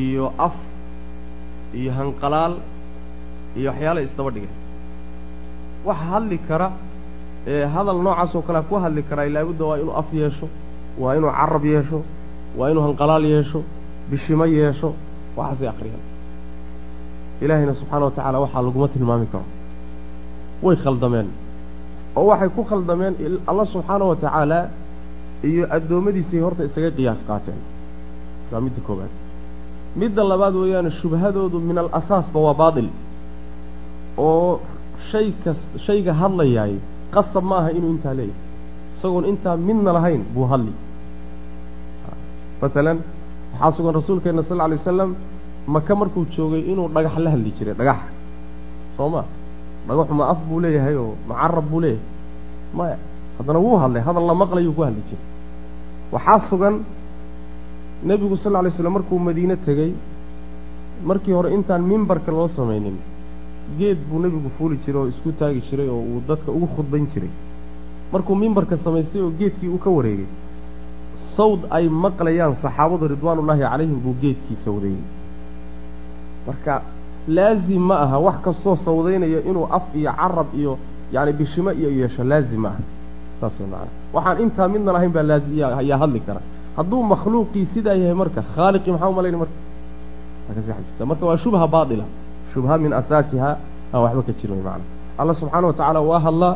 iyo af iyo hanqalaal iyo waxyaala isdaba dhigay waxa hadli kara ee hadal noocaas oo kalea ku hadli karaa ilaabudda waa inuu af yeesho waa inuu carab yeesho waa inuu hanqalaal yeesho bishimo yeesho waxaasay akhriyaan. Ilaahayna subxaana wa tacaala waxaa laguma tilmaami karo. Way khaldameen oo waxay ku khaldameen alla subxaana wa tacaala iyo addoommadiisay horta isaga qiyaas qaateen. Waa midda koowaad. Midda labaad weeyaane shubhadoodu min al asaasba waa baatil. Oo shay kas shayga hadlayaay qasab ma aha inuu intaa leeyahay. Isagoon intaa midna lahayn buu hadli. Maalan waxaa sugan rasuulkeenna sal lla alay wasalam maka markuu joogay inuu dhagax la hadli jiray dhagax. Soo ma dhagaxu ma af buu leeyahay oo ma carab buu leeyahay. Maya haddana wuu hadlay. Hadal la maqlayuu ku hadli jiray. Waxaa sugan nebigu sal lla alay slam markuu madiine tegey markii hore intaan mimbarka loo samaynin geed buu nebigu fuuli jiray oo isku taagi jiray oo uu dadka ugu khudbayn jiray. Markuu mimbarka samaystay oo geedkii uu ka wareegay sawd ay maqlayaan saxaabadu ridwaanullaahi calayhim buu geedkii sawdayey marka laazim ma aha. Wax kastoo sawdaynaya inuu af iyo carab iyo yacni bishimo iyo yeesho laazim ma aha. Saas way waxaan intaa midna lahayn baa laazim yaa hadli kara. Hadduu makhluuqii sidaa yahay marka khaaliqii maxaa u malayna marka? Akasixajirta marka waa shubha baatila shubha min asaasiha aan waxba ka jirin way macana allah subxaana wa tacaala waa hadlaa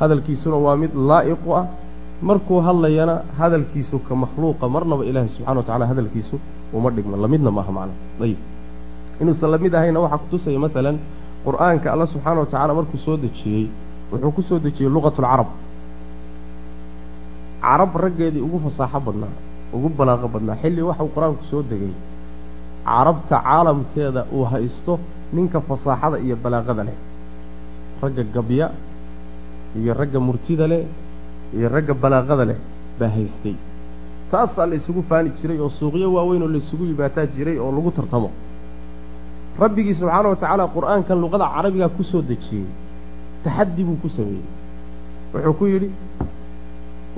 hadalkiisuna waa mid laa'iqu ah. Markuu hadlayana hadalkiisu ka makhluuqa marnaba ilaahay subxana wa tacala hadalkiisu uma dhigmo lamidna maaha macna. Ayib inuusan la mid ahayna waxaa kutusaya maalan qur'aanka alla subxaana wa tacaala markuu soo dejiyey wuxuu ku soo dejiyey luqatu lcarab carab raggeedii ugu fasaaxo badnaa ugu balaaqo badnaa xilli waxuu qur'aanku soo degay. Carabta caalamkeeda uu haysto ninka fasaaxada iyo balaaqada leh. Ragga gabya iyo ragga murtida leh iyo ragga balaaqada leh baa haystay. Taasaa la isugu faani jiray oo suuqyo waaweyn oo la isugu yibaataa jiray oo lagu tartamo rabbigii subxaana wa tacaala qur'aankan luqada carabigaa ku soo dejiyey. Taxaddi buu ku sameeyey. Wuxuu ku yidhi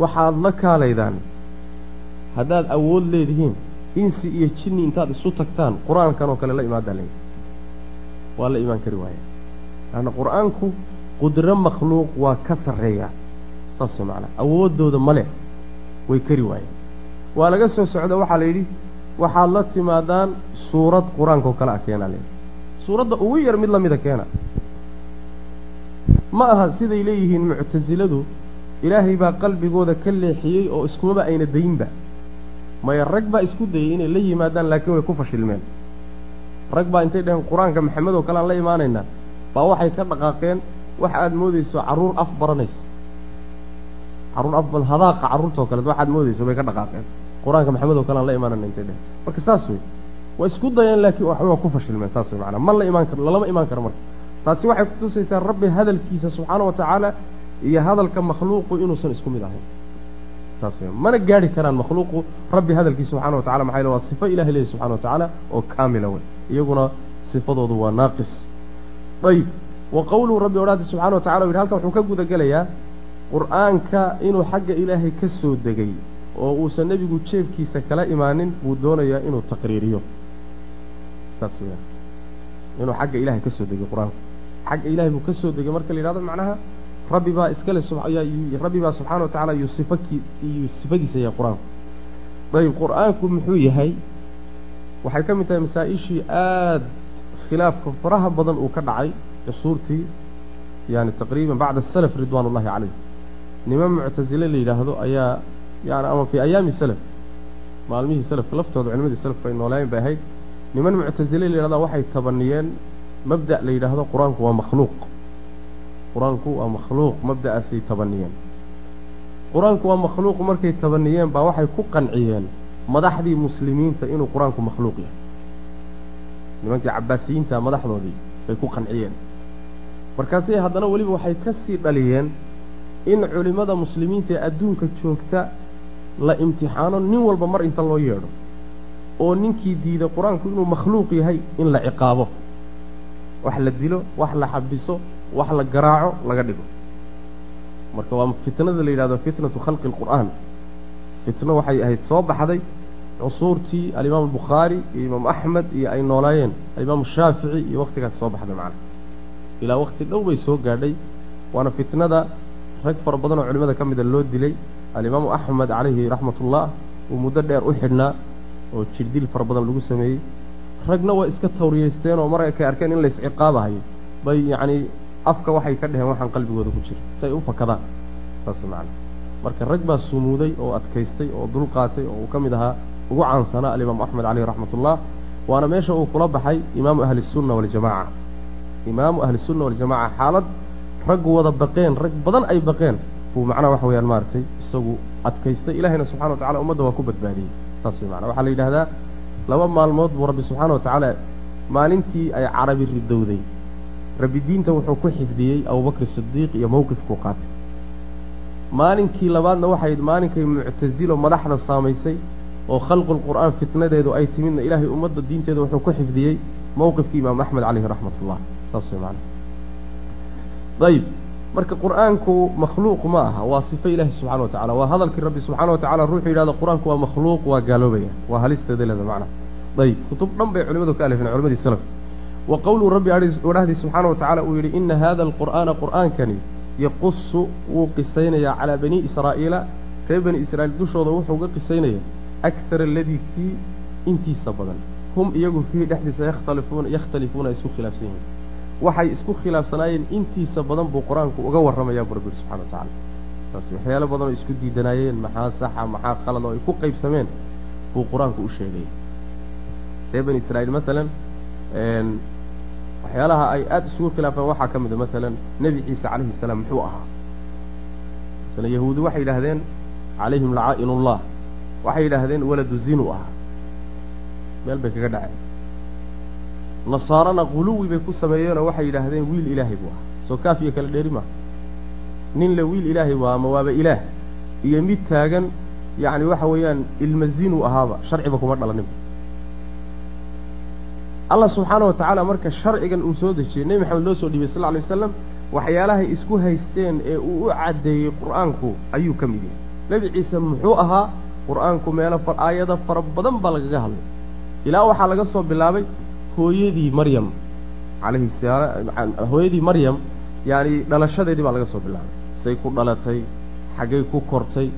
waxaad la kaalaydaan. Haddaad awood leedihiin insi iyo jinni intaad isu tagtaan qur'aankan oo kale la imaadaa leeyahy waa la imaan kari waaya laanna qur'aanku qudro makhluuq waa ka sarreeyaa saas way macnaa. Awooddooda ma leh way kari waayeen waa laga soo socda waxaa la yidhi waxaad la timaadaan suurad qur'aanka oo kale a keenaa leeyahy suuradda ugu yar mid la mida keena. Ma aha siday leeyihiin muctasiladu ilaahay baa qalbigooda ka leexiyey oo iskumaba ayna daynba. Maya rag baa isku dayey inay la yimaadaan laakiin way ku fashilmeen. Rag baa intay dhaheen qur'aanka maxamed oo kale aan la imaanaynaa baa waxay ka dhaqaaqeen wax aad moodayso carruur af baranaysa. Carruur af hadaaqa carruurta oo kaleed waxaad moodayso bay ka dhaqaaqeen qur'aanka maxamed oo kale aan la imaanayna intay dheheen marka saas wey waa isku dayeen laakiin waxba waa ku fashilmeen saas wey macnaa. Ma la imaan karo lalama imaan karo marka. Taasi waxay kutusaysaa rabbi hadalkiisa subxaana wa tacaala iyo hadalka makhluuqu inuusan isku mid ahayn. Saas weya mana gaadhi karaan makhluuqu rabbi hadalkiisa subxana wa tacala maxaa yele waa sifo ilahi leeyahy subxana wa tacaala oo kaamila wey iyaguna sifadoodu waa naaqis. Ayib wa qowluhu rabbi odhaada subxana wa tacala u yidhi halkan wuxuu ka guda gelayaa qur'aanka inuu xagga ilaahay ka soo degay oo uusan nebigu jeebkiisa kala imaanin buu doonayaa inuu taqriiriyo. Saas weyaan inuu xagga ilahay ka soo degay qur'aanku. Xagga ilahay buu ka soo degay marka la yidhahdo macnaha rabbi baa iskale rabbi baa subxaana wa sifakii iyuu sifadiisa yahay qur'aanku. Ayib qur'aanku muxuu yahay waxay ka mid tahay masaa-ishii aada khilaafka faraha badan uu ka dhacay cusuurtii yani taqriiban bacda salaf ridwaan calayh niman muctasile la yidhaahdo ayaa yani ama fii ayaami salaf maalmihii salafka laftooda culimadii salafka ay noolaayeen bay ahayd. Niman muctasile la yidhahda waxay tabaniyeen mabda' la yidhaahdo qur'aanku waa makhluuq. Qur'aanku waa makhluuq mabda'aasay tabaniyeen qur'aanku waa makhluuq markay tabaniyeen baa waxay ku qanciyeen madaxdii muslimiinta inuu qur'aanku makhluuq yahay. Nimankii cabaasiyiinta madaxdoodii bay ku qanciyeen. Markaasay haddana weliba waxay ka sii dhaliyeen in culimmada muslimiinta ee adduunka joogta la imtixaano nin walba mar inta loo yeedho oo ninkii diiday qur'aanku inuu makhluuq yahay in la ciqaabo. Wax la dilo wax la xabiso wax la garaaco laga dhigo. Marka waa fitnada la yidhahdo fitnatu khalqi alqur'aan fitno waxay ahayd soo baxday cusuurtii alimaam albukhaari iyo imaam axmed iyo ay noolaayeen. Alimaamu shaafici iyo wakhtigaas soo baxday macana ilaa wakhti dhow bay soo gaadhay waana fitnada rag fara badan oo culimmada ka mida loo dilay alimaamu axmed calayhi raxmatullah uu muddo dheer u xidhnaa oo jirdil fara badan lagu sameeyey. Ragna waa iska tawriyeysteen oo markay arkeen in laysciqaabahayo bay yacnii afka waxay ka dheheen waxaan qalbigooda ku jira si ay u fakadaan. Saas macana marka rag baa sumuuday oo adkaystay oo dulqaatay oo uu ka mid ahaa ugu caansanaa alimaamu axmed caleyhi raxmatullah waana meesha uu kula baxay imaamu ahlisunna waljamaca imaamu ahlisunna waljamaca xaalad raggu wada baqeen rag badan ay baqeen buu macnaha waxa weyaan maaragtay isagu adkaystay. Ilahayna subxana wa tacala ummadda waa ku badbaadiyey. Saas wey macana waxaa la yidhahdaa laba maalmood buu rabbi subxaana wa tacaala maalintii ay carabi ridowday rabbi diinta wuxuu ku xifdiyey abubakr sidiiq iyo mowqifkuu qaatay. Maalinkii labaadna waxay maalinkay muctasilo madaxda saamaysay oo khalqulqur'aan fitnadeedu ay timidna ilaahay ummadda diinteeda wuxuu ku xifdiyey mowqifkii imaam axmed caleyhi raxmatullah. Saas wey macana ayib marka qur'aanku makhluuq ma aha waa sifo ilaahi subxana wa tacala waa hadalkii rabbi subxaana wa tacala ruuxuu yidhahdo qur'aanku waa makhluuq waa gaaloobaya waa halisteeda leeda macna. Ayib kutub dhan bay culimadu ka alifeen culimadii salaf. Wa qowluu rabbi odhahdii subxaana wa tacala uu yidhi ina hada alqur'aana qur'aankani yaqusu wuu qisaynayaa calaa bani israa'iila. Reer bani israa'iil dushooda wuxuu uga qisaynaya aktar aladii kii intiisa badan. Hum iyagu fiihi dhexdiisa yakhtalifuuna yakhtalifuuna isku khilaafsan yihiin waxay isku khilaafsanaayeen intiisa badan buu qur'aanku uga warramayaa rabbi subxana wa tacala saas waxyaalo badan oo isku diidanaayeen maxaa saxa maxaa khalad oo ay ku qaybsameen buu qur'aanku u sheegay. Reer bani israa'iil maalan waxyaalaha ay aada isugu khilaafeen waxaa ka mid a maalan nebi ciise calayhi salaam muxuu ahaa. Masalan yahuudi waxay yidhaahdeen calayhim lacaa'inullah waxay yidhaahdeen waladu zinuu ahaa. Meel bay kaga dhaceen nasaarana quluwi bay ku sameeyeenoo waxay yidhaahdeen wiil ilaahay buu ahaa. Soo kaaf iyo kala dheeri maaha nin le wiil ilaahay buu ahaa ma waaba ilaah. Iyo mid taagan yacni waxa weeyaan ilma zinuu ahaaba sharciba kuma dhalaninba allah subxaana wa tacaala marka sharcigan uu soo dejiyey nebi maxamed loo soo dhiibay sal lla alay waslam waxyaalahay isku haysteen ee uu u caddeeyey qur'aanku ayuu ka mid yahay. Nebi ciise muxuu ahaa qur'aanku meelo aayado fara badan baa lagaga hadlay. Ilaa waxaa laga soo bilaabay hooyadii maryam calayhi salaam hooyadii maryam yaani dhalashadeedii baa laga soo bilaabay. Say ku dhalatay xaggay ku kortay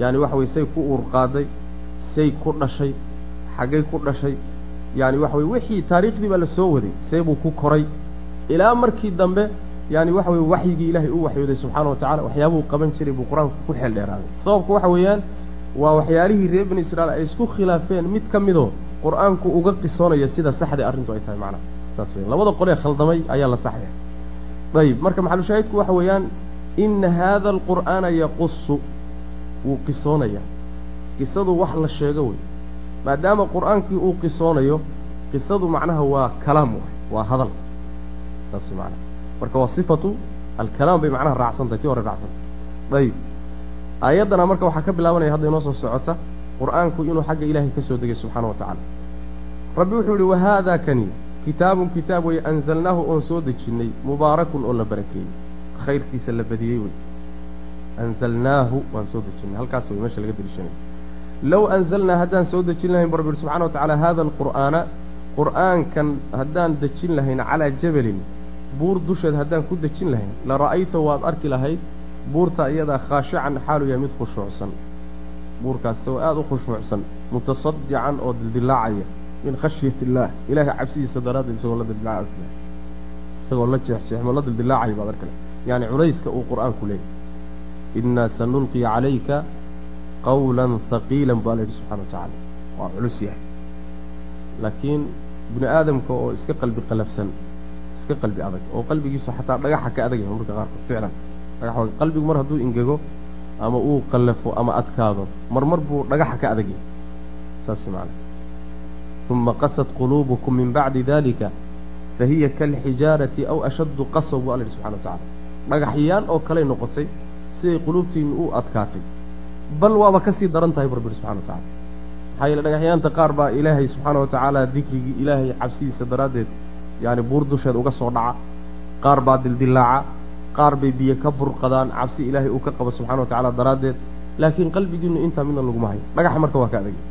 yaani waxa weye say ku uurqaaday say ku dhashay xaggay ku dhashay yaani waxa weye wixii taariikhdii baa la soo waday. See buu ku koray. Ilaa markii dambe yaani waxa weye waxyigii ilaahay u waxyooday subxaana wa tacala waxyaabuhu qaban jiray buu qur'aanku ku xeel dheeraaday. Sababku waxa weeyaan waa waxyaalihii reer bani israa'iil ay isku khilaafeen mid ka midoo qur'aanku uga qisoonaya sida saxda arrintu ay tahay macnaha saas weyan labada qolee khaldamay ayaa la saxaya ayib marka maxalushaahidku waxa weeyaan ina haada alqur'aana yaqusu wuu qisoonaya qisadu wax la sheego wey. Maadaama qur'aankii uu qisoonayo qisadu macnaha waa kalaam waa hadal. Saas macnaha marka waa sifatu alkalaam bay macnaha raacsantahay tii hore raacsantahay ayib aayaddana marka waxaa ka bilaabanaya hadda inoo soo socota qur'aanku inuu xagga ilaahay ka soo degay subxaana wa tacaala rabbi wuxuu yihi wahaadaa kani kitaabun kitaab weye anzalnaahu oon soo dejinnay mubaarakun oo la barakeeyey. Khayrkiisa la badiyey wey anzalnaahu waan soo dejinnay. Halkaas way meesha laga deliishanaya low anzalnaa haddaan soo dejin lahayn bu rabbi yihi subxana wa tacala hada alqur'aana qur'aankan haddaan dejin lahayn calaa jabalin buur dusheed haddaan ku dejin lahayn la ra'ayta waad arki lahayd buurta iyadaa khaashican xaalu yahay mid khushuucsan buurkaas oo aada u khushuucsan mutasadican oo dildilaacaya min khashyati illaah ilaahay cabsidiisa daraaddeed isagoo la dildilaaca isagoo la jeexjeexmo la dildilaacayo baad arkale yani culayska uu qur'aanku leeyahy innaa sanulqi calayka qawlan haqiilan baa la yidhi subxana wa tacaala. Waa culus yahay. Laakiin bini aadamka oo iska qalbi qalafsan iska qalbi adag oo qalbigiisu xataa dhagaxa ka adag yahay marka qaarkood ficlan dhagax qalbigu mar hadduu ingego ama uu qallafo ama adkaado marmar buu dhagaxa ka adag yahay saas macana uma qasat quluubukum min bacdi dalika fahiya kaalxijaarati aw ashaddu qasaw buu alla yidhi subxana wa tacala dhagaxyaan oo kaley noqotay siday quluubtiinnu u adkaatay. Bal waaba ka sii daran tahay barbi subxana wa tacala maxaa yeele dhagaxyaanta qaar baa ilaahay subxaana wa tacaala dikrigii ilaahay cabsidiisa daraaddeed yacani buur dusheed uga soo dhaca qaar baa dildilaaca qaar bay biyo ka burqadaan cabsi ilaahay uu ka qabo subxana wa tacaala daraaddeed. Laakiin qalbigiinnu intaa midna laguma hayo dhagaxa marka waa ka adagay.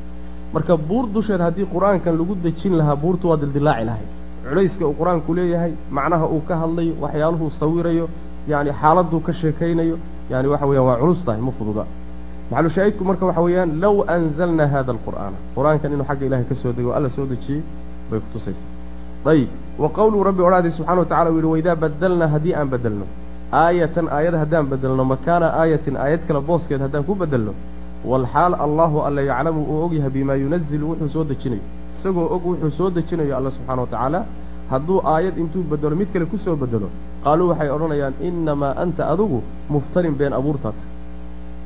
Marka buur dusheed haddii qur'aankan lagu dejin lahaa buurtu waa dildilaaci lahay culayska uu qur'aanku leeyahay macnaha uu ka hadlayo waxyaaluhuu sawirayo yacni xaaladuu ka sheekaynayo yani waxa weeyaan waa culus tahay ma fududa. Maxalushaahidku marka waxa weeyaan low anzalna hada alqur'aana. Qur'aankan inuu xagga ilahay ka soo dego alla soo dejiyey bay kutusaysaa ayib wa qowluu rabbi odhahday subxana wa tacala uu yidhi waidaa badalna haddii aan bedelno aayatan aayad haddaan bedelno makaana aayatin aayad kale booskeed haddaan ku bedelno walxaal allahu alla yaclamu uu ogyahay bimaa yunazilu wuxuu soo dejinayo isagoo og wuxuu soo dejinayo alla subxana wa tacaala hadduu aayad intuu bedelo mid kale ku soo bedelo qaaluu waxay odhanayaan innamaa anta adugu muftarin been abuurtaa tahay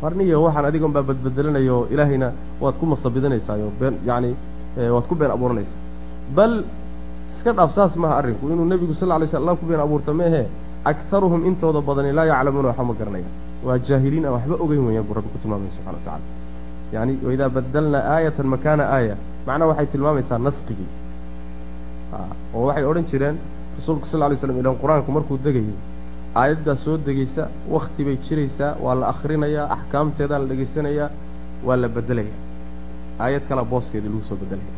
marniyo waxaan adigon baa badbedelanayo ilaahayna waad ku masabidanaysaao been yacni waad ku been abuuranaysaa bal iska dhaaf saas maaha arrinku inuu nebigu sal lla lay sl alla ku been abuurta meehe aktaruhum intooda badani laa yaclamuuna waxba ma garanayaan waa jaahiliin aan waxba ogeyn weeyaan buu rabbi ku tilmaamaya subxana wa tacala yacni waidaa badalna aayatan makaana aaya macnaha waxay tilmaamaysaa nasqigii oo waxay odhan jireen rasuulku sal lla lay slam ilan qur'aanku markuu degayay aayaddaa soo degaysa wakhti bay jiraysaa waa la akhrinayaa axkaamteedaa la dhegaysanayaa waa la bedelayaa aayad kala booskeedii lagu soo bedelaya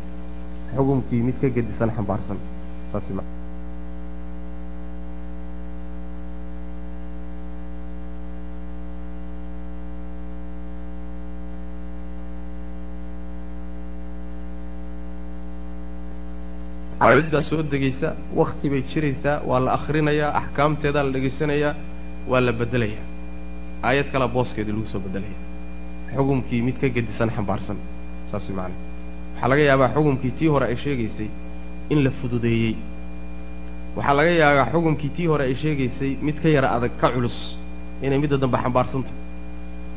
xukumkii mid ka gedisan xambaarsan saas ma aayaddaa soo degaysa wakhti bay jiraysaa waa la akhrinayaa axkaamteedaa la dhegaysanayaa waa la bedelayaa aayad kala booskeedii lagu soo bedelaya. Xukumkii mid ka gedisan xambaarsan saas macana waxaa laga yaabaa xukumkii tii hore ay sheegaysay in la fududeeyey. Waxaa laga yaabaa xukumkii tii hore ay sheegaysay mid ka yara adag ka culus inay midda dambe xambaarsantahy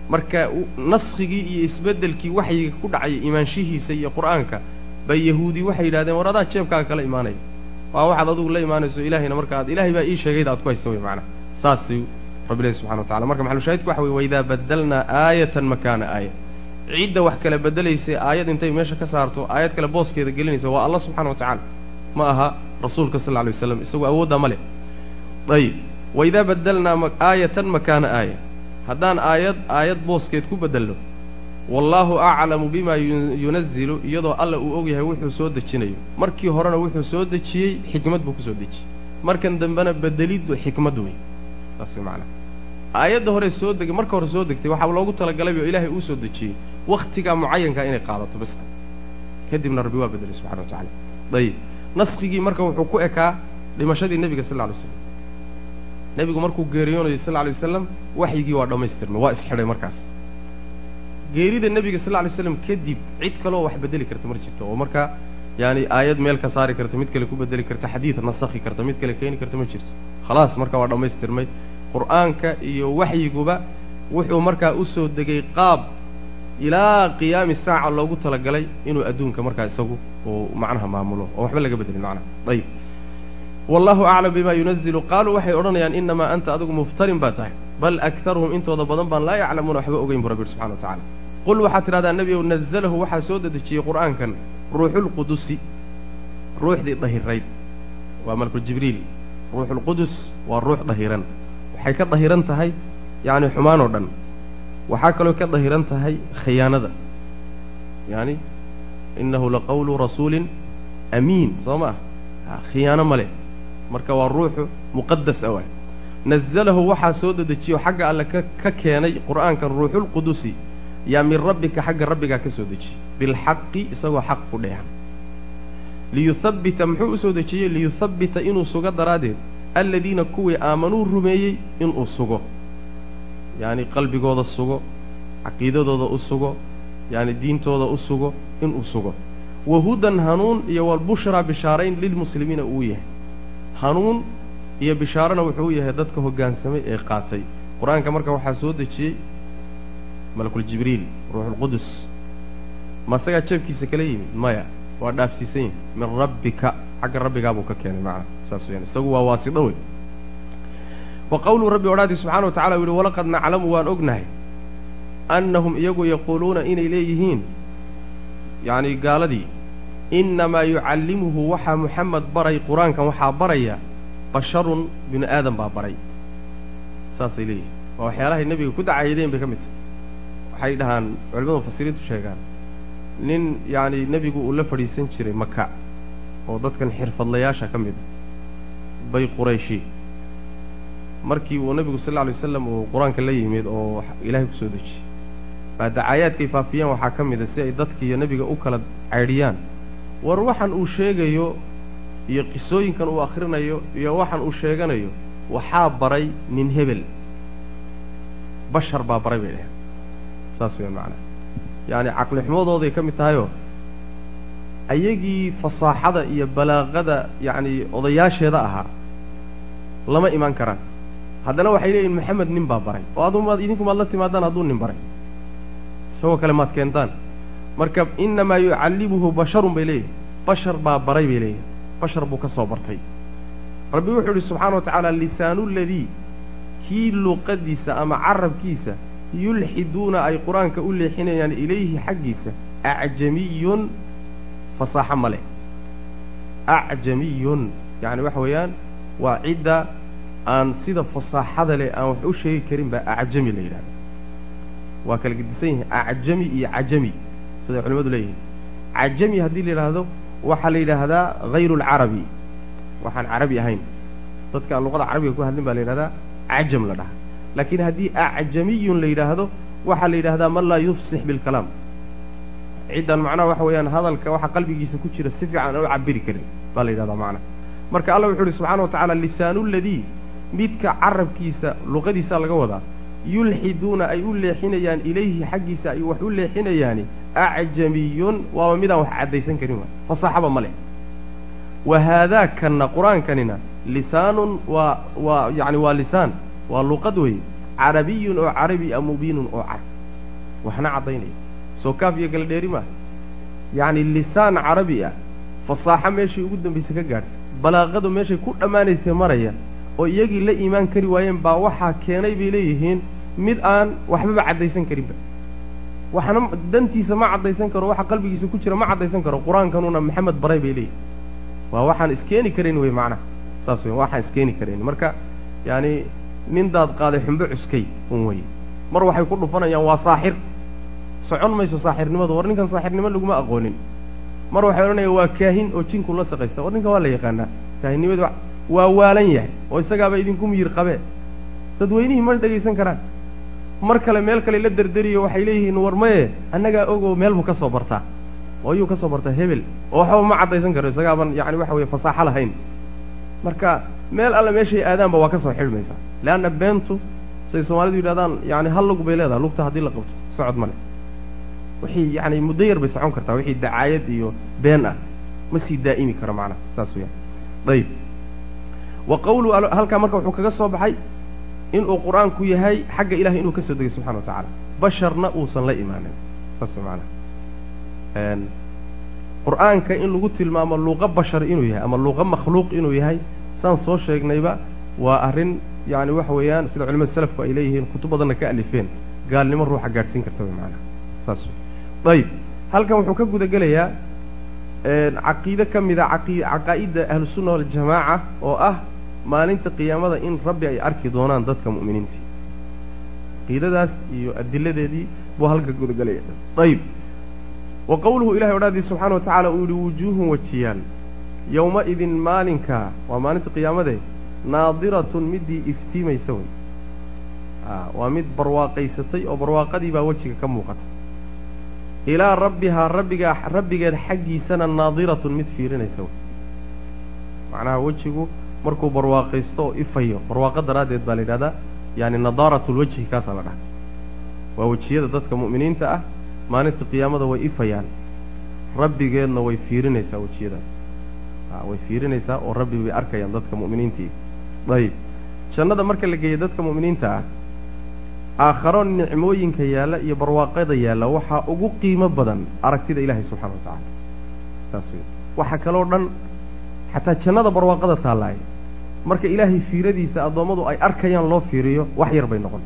marka naskigii iyo isbeddelkii waxyiga ku dhacay imaanshihiisa iyo qur'aanka bay yahuudi waxay yidhahdeen war adaa jeebkaaga kala imaanaya waa waxaad adugu la imaanayso ilaahayna marka ad ilahay baa ii sheegayda aad ku haysta wey macnaha. Saasay rabbilahi subxana wa tacala marka maxalushaahidku waxa weye waidaa badalnaa aayatan makaana aaya. Cidda wax kala bedelaysay aayad intay meesha ka saarto aayad kale booskeeda gelinaysa waa allah subxana wa tacaala. Ma aha rasuulka sal lay waslam isagoo awooddaa ma leh. Ayib. Waidaa badalnaa aayatan makaana aaya. Haddaan aayad aayad booskeed ku bedelno wallaahu aclamu bimaa yunazilu iyadoo alla uu og yahay wuxuu soo dejinayo. Markii horena wuxuu soo dejiyey xikmad buu ku soo dejiyey markan dambena bedeliddu xikmad wey saas macnaa aayadda hore soo degay marka hore soo degtay waxaa loogu talagalay oo ilaahay uu soo dejiyey wakhtigaa mucayankaa inay qaadato bas kadibna rabbi waa bedelay subxana wa tacala dayib. Naskigii marka wuxuu ku ekaa dhimashadii nebiga sal lla lay slam nebigu markuu geeriyoonayo sal lla lay wasalam waxyigii waa dhammaystirmay waa isxidhay markaas geerida nebiga sal lay slam kadib cid kaloo wax bedeli karta mar jirto oo markaa yaani aayad meel ka saari karta mid kale ku bedeli karta xadiid nasakhi karta mid kale keeni karta ma jirto. Khalaas marka waa dhammaystirmay. Qur'aanka iyo waxyiguba wuxuu markaa u soo degay qaab ilaa qiyaami saaca loogu talagalay inuu adduunka markaa isagu uu macnaha maamulo oo waxba laga bedelin macnaha. Ayib wallahu aclam bimaa yunazilu qaaluu waxay odhanayaan inamaa anta adigu muftarin baa tahay. Bal aktaruhum intooda badan baan laa yaclamuuna waxba ogeyn bu rabbi subxana wa tacala qul waxaad tidhahdaa nebigow nazalahu waxaa soo dedejiyey qur'aankan ruuxulqudusi ruuxdii dahirayd waa malku jibriil ruuxulqudus waa ruux dahiran. Waxay ka dahiran tahay yacni xumaan oo dhan. Waxaa kaloo ka dahiran tahay khiyaanada. Yacni innahu laqawlu rasuulin amiin soo ma ah khiyaano ma leh. Marka waa ruuxu muqadas a waay. Nazalahu waxaa soo dedejiyo xagga alle ka ka keenay qur'aankan ruuxulqudusi yaa min rabbika xagga rabbigaa ka soo dejiyey bilxaqi isagoo xaq ku dheehan. Liyuhabbita muxuu u soo dejiyey? Liyuhabbita inuu sugo daraaddeed. Aladiina kuwii aamanuu rumeeyey inuu sugo. Yacni qalbigooda sugo caqiidadooda u sugo yacni diintooda u sugo inuu sugo. Wa hudan hanuun iyo walbushraa bishaarayn lilmuslimiina uu yahay. Hanuun iyo bishaarona wuxuu u yahay dadka hoggaansamay ee qaatay. Qur'aanka marka waxaa soo dejiyey malakuljibriil ruuxulqudus ma isagaa jeebkiisa kala yimid maya waa dhaafsiisan yahay min rabbika xagga rabbigaabuu ka keenay macna saas weyaan isagu waa waasidho wey wa qowluu rabbi odhaadii subxana wa tacala u yihi walaqad naclamu waan ognahay annahum iyagu yaquuluuna inay leeyihiin. Yacni gaaladii innamaa yucallimuhu waxaa muxamed baray qur'aankan waxaa baraya basharun binu aadan baa baray. Saasay leeyihiin waa waxyaalahay nebiga ku dacaydeen bay ka mid tahay waxay dhahaan culimmada mufasiriintu sheegaan. Nin yacni nebigu uu la fadhiisan jiray maka oo dadkan xirfadlayaasha ka mid a bay qurayshi. Markii uu nebigu sal alay wasalam uu qur'aanka la yimid oo ilaahay ku soo dejiyey baa dacaayaadkay faafiyeen waxaa ka mid a si ay dadka iyo nebiga u kala caydhiyaan war waxan uu sheegayo iyo qisooyinkan uu akhrinayo iyo waxan uu sheeganayo waxaa baray nin hebel. Bashar baa baray bay dhaheen saas weyan macnaa yacni caqlixumadooday ka mid tahayoo ayagii fasaaxada iyo balaaqada yacni odayaasheeda ahaa lama imaan karaan. Haddana waxay leeyihiin maxamed nin baa baray oo adumaad idinku maad la timaadaan hadduu nin baray. Isagoo kale maad keentaan. Marka innamaa yucallimuhu basharun bay leeyihiin bashar baa baray bay leeyihiin bashar buu ka soo bartay. Rabbi wuxuu idhi subxaana wa tacaala lisaanuladii kii luqadiisa ama carabkiisa yulxiduuna ay qur'aanka u leexinayaan ilayhi xaggiisa. Acjamiyun fasaaxo ma leh. Acjamiyun yacni waxa weeyaan waa cidda aan sida fasaaxada leh aan wax u sheegi karin baa acjami la yidhahda waa kala gedisan yihiin acjami iyo cajami siday culimmadu leeyihiin. Cajami haddii la yidhaahdo waxaa la yidhaahdaa hayru alcarabi waxaan carabi ahayn. Dadka aan luqada carabiga ku hadlin baa la yidhahdaa cajam la dhaha laakiin haddii acjamiyun la yidhaahdo waxaa la yidhahdaa man laa yufsix bilkalaam ciddan macnaha waxa weeyaan hadalka waxa qalbigiisa ku jira si fiican aan u cabiri karin baa la yidhahdaa macnaha marka allah wuxu uhi subxana wa tacaala lisaanuladii midka carabkiisa luqadiisaa laga wadaa yulxiduuna ay u leexinayaan ilayhi xaggiisa ay wax u leexinayaani acjamiyun waaba midaan wax caddaysan karin waay. Fasaaxaba ma leh. Wa haadaakanna qur'aankanina lisaanun waa waa yacni waa lisaan waa luqad weeye carabiyun oo carabi a mubiinun oo cad. Waxna caddaynaya soo kaaf iyo kala dheeri maaha. Yacni lisaan carabi ah fasaaxo meeshay ugu dambaysa ka gaadhsa balaaqadu meeshay ku dhammaanaysa maraya oo iyagii la iimaan kari waayeen baa waxaa keenay bay leeyihiin mid aan waxbaba caddaysan karinba waxna dantiisa ma caddaysan karo waxa qalbigiisa ku jira ma caddaysan karo qur'aankanuna maxamed baray bay leeyihiin waa waxaan iskeeni karayn wey macnaha saas wey waxaan iskeeni karayn marka yacani nin daad qaaday xumbo cuskay un wey mar waxay ku dhufanayaan waa saaxir. Socon mayso saaxirnimadu war ninkan saaxirnimo laguma aqoonin. Mar waxay odhanayaan waa kaahin oo jinku la saqaysta. War ninkan waa la yaqaanaa kaahinnimadu waa waalan yahay oo isagaaba idinku miyir qabee dadweynihii ma dhegaysan karaan. Mar kale meel kale la derderiyo waxay leeyihiin war maye annagaa ogoo meel buu ka soo bartaa. Oo ayuu ka soo bartaa hebel oo waxba ma caddaysan karo isagaaban yacni waxa weeye fasaaxo lahayn. Marka meel alle meeshay aadaanba waa ka soo xidhmaysaa leanna beentu say soomaalidu yidhahdaan yacni hal lug bay leedahay lugta haddii la qabto socod ma leh. Wixii yacni muddo yar bay socon kartaa wixii dacaayad iyo been ah. Ma sii daa'imi karo macnaha saas weyaan ayib wa qawlu halkaa marka wuxuu kaga soo baxay inuu qur'aanku yahay xagga ilahay inuu ka soo degay subxana wa tacaala. Basharna uusan la imaanin saas macnaha qur'aanka in lagu tilmaamo luuqa bashar inuu yahay ama luuqa makhluuq inuu yahay saan soo sheegnayba waa arrin yacni waxa weeyaan sida culimada salafku ay leeyihiin kutub badanna ka alifeen gaalnimo ruuxa gaadhsiin karta way macnaha saas ayib halkan wuxuu ka guda gelayaa caqiide ka mida caqaa'idda ahlusunna waljamaaca oo ah maalinta qiyaamada in rabbi ay arki doonaan dadka mu'miniintii. Caqiidadaas iyo adiladeedii buu halka gudagelaya ayib wa qowluhu ilahay odhaadii subxaana wa tacaala uu yihi wujuuhun wejiyaal yowma-idin maalinkaa waa maalinta qiyaamadee naadiratun middii iftiimaysa wey waa mid barwaaqaysatay oo barwaaqadii baa wejiga ka muuqata ilaa rabbihaa rabbigaa rabbigeed xaggiisana naadiratun mid fiirinaysa wey macnaha wejigu markuu barwaaqaysto oo ifayo barwaaqo daraaddeed baa la yidhahdaa yaani nadaaratulwajhi kaasaa la dhaha waa wejiyada dadka mu'miniinta ah maalinta qiyaamada way ifayaan. Rabbigeedna way fiirinaysaa wejiyadaas way fiirinaysaa oo rabbi bay arkayaan dadka mu'miniintii. Ayib jannada marka la geeyo dadka mu'miniinta ah aakharo nicmooyinka yaalla iyo barwaaqada yaalla waxaa ugu qiimo badan aragtida ilaahay subxana wa tacaala saas wey waxa kaloo dhan xataa jannada barwaaqada taallaay marka ilaahay fiiradiisa addoommadu ay arkayaan loo fiiriyo wax yar bay noqon.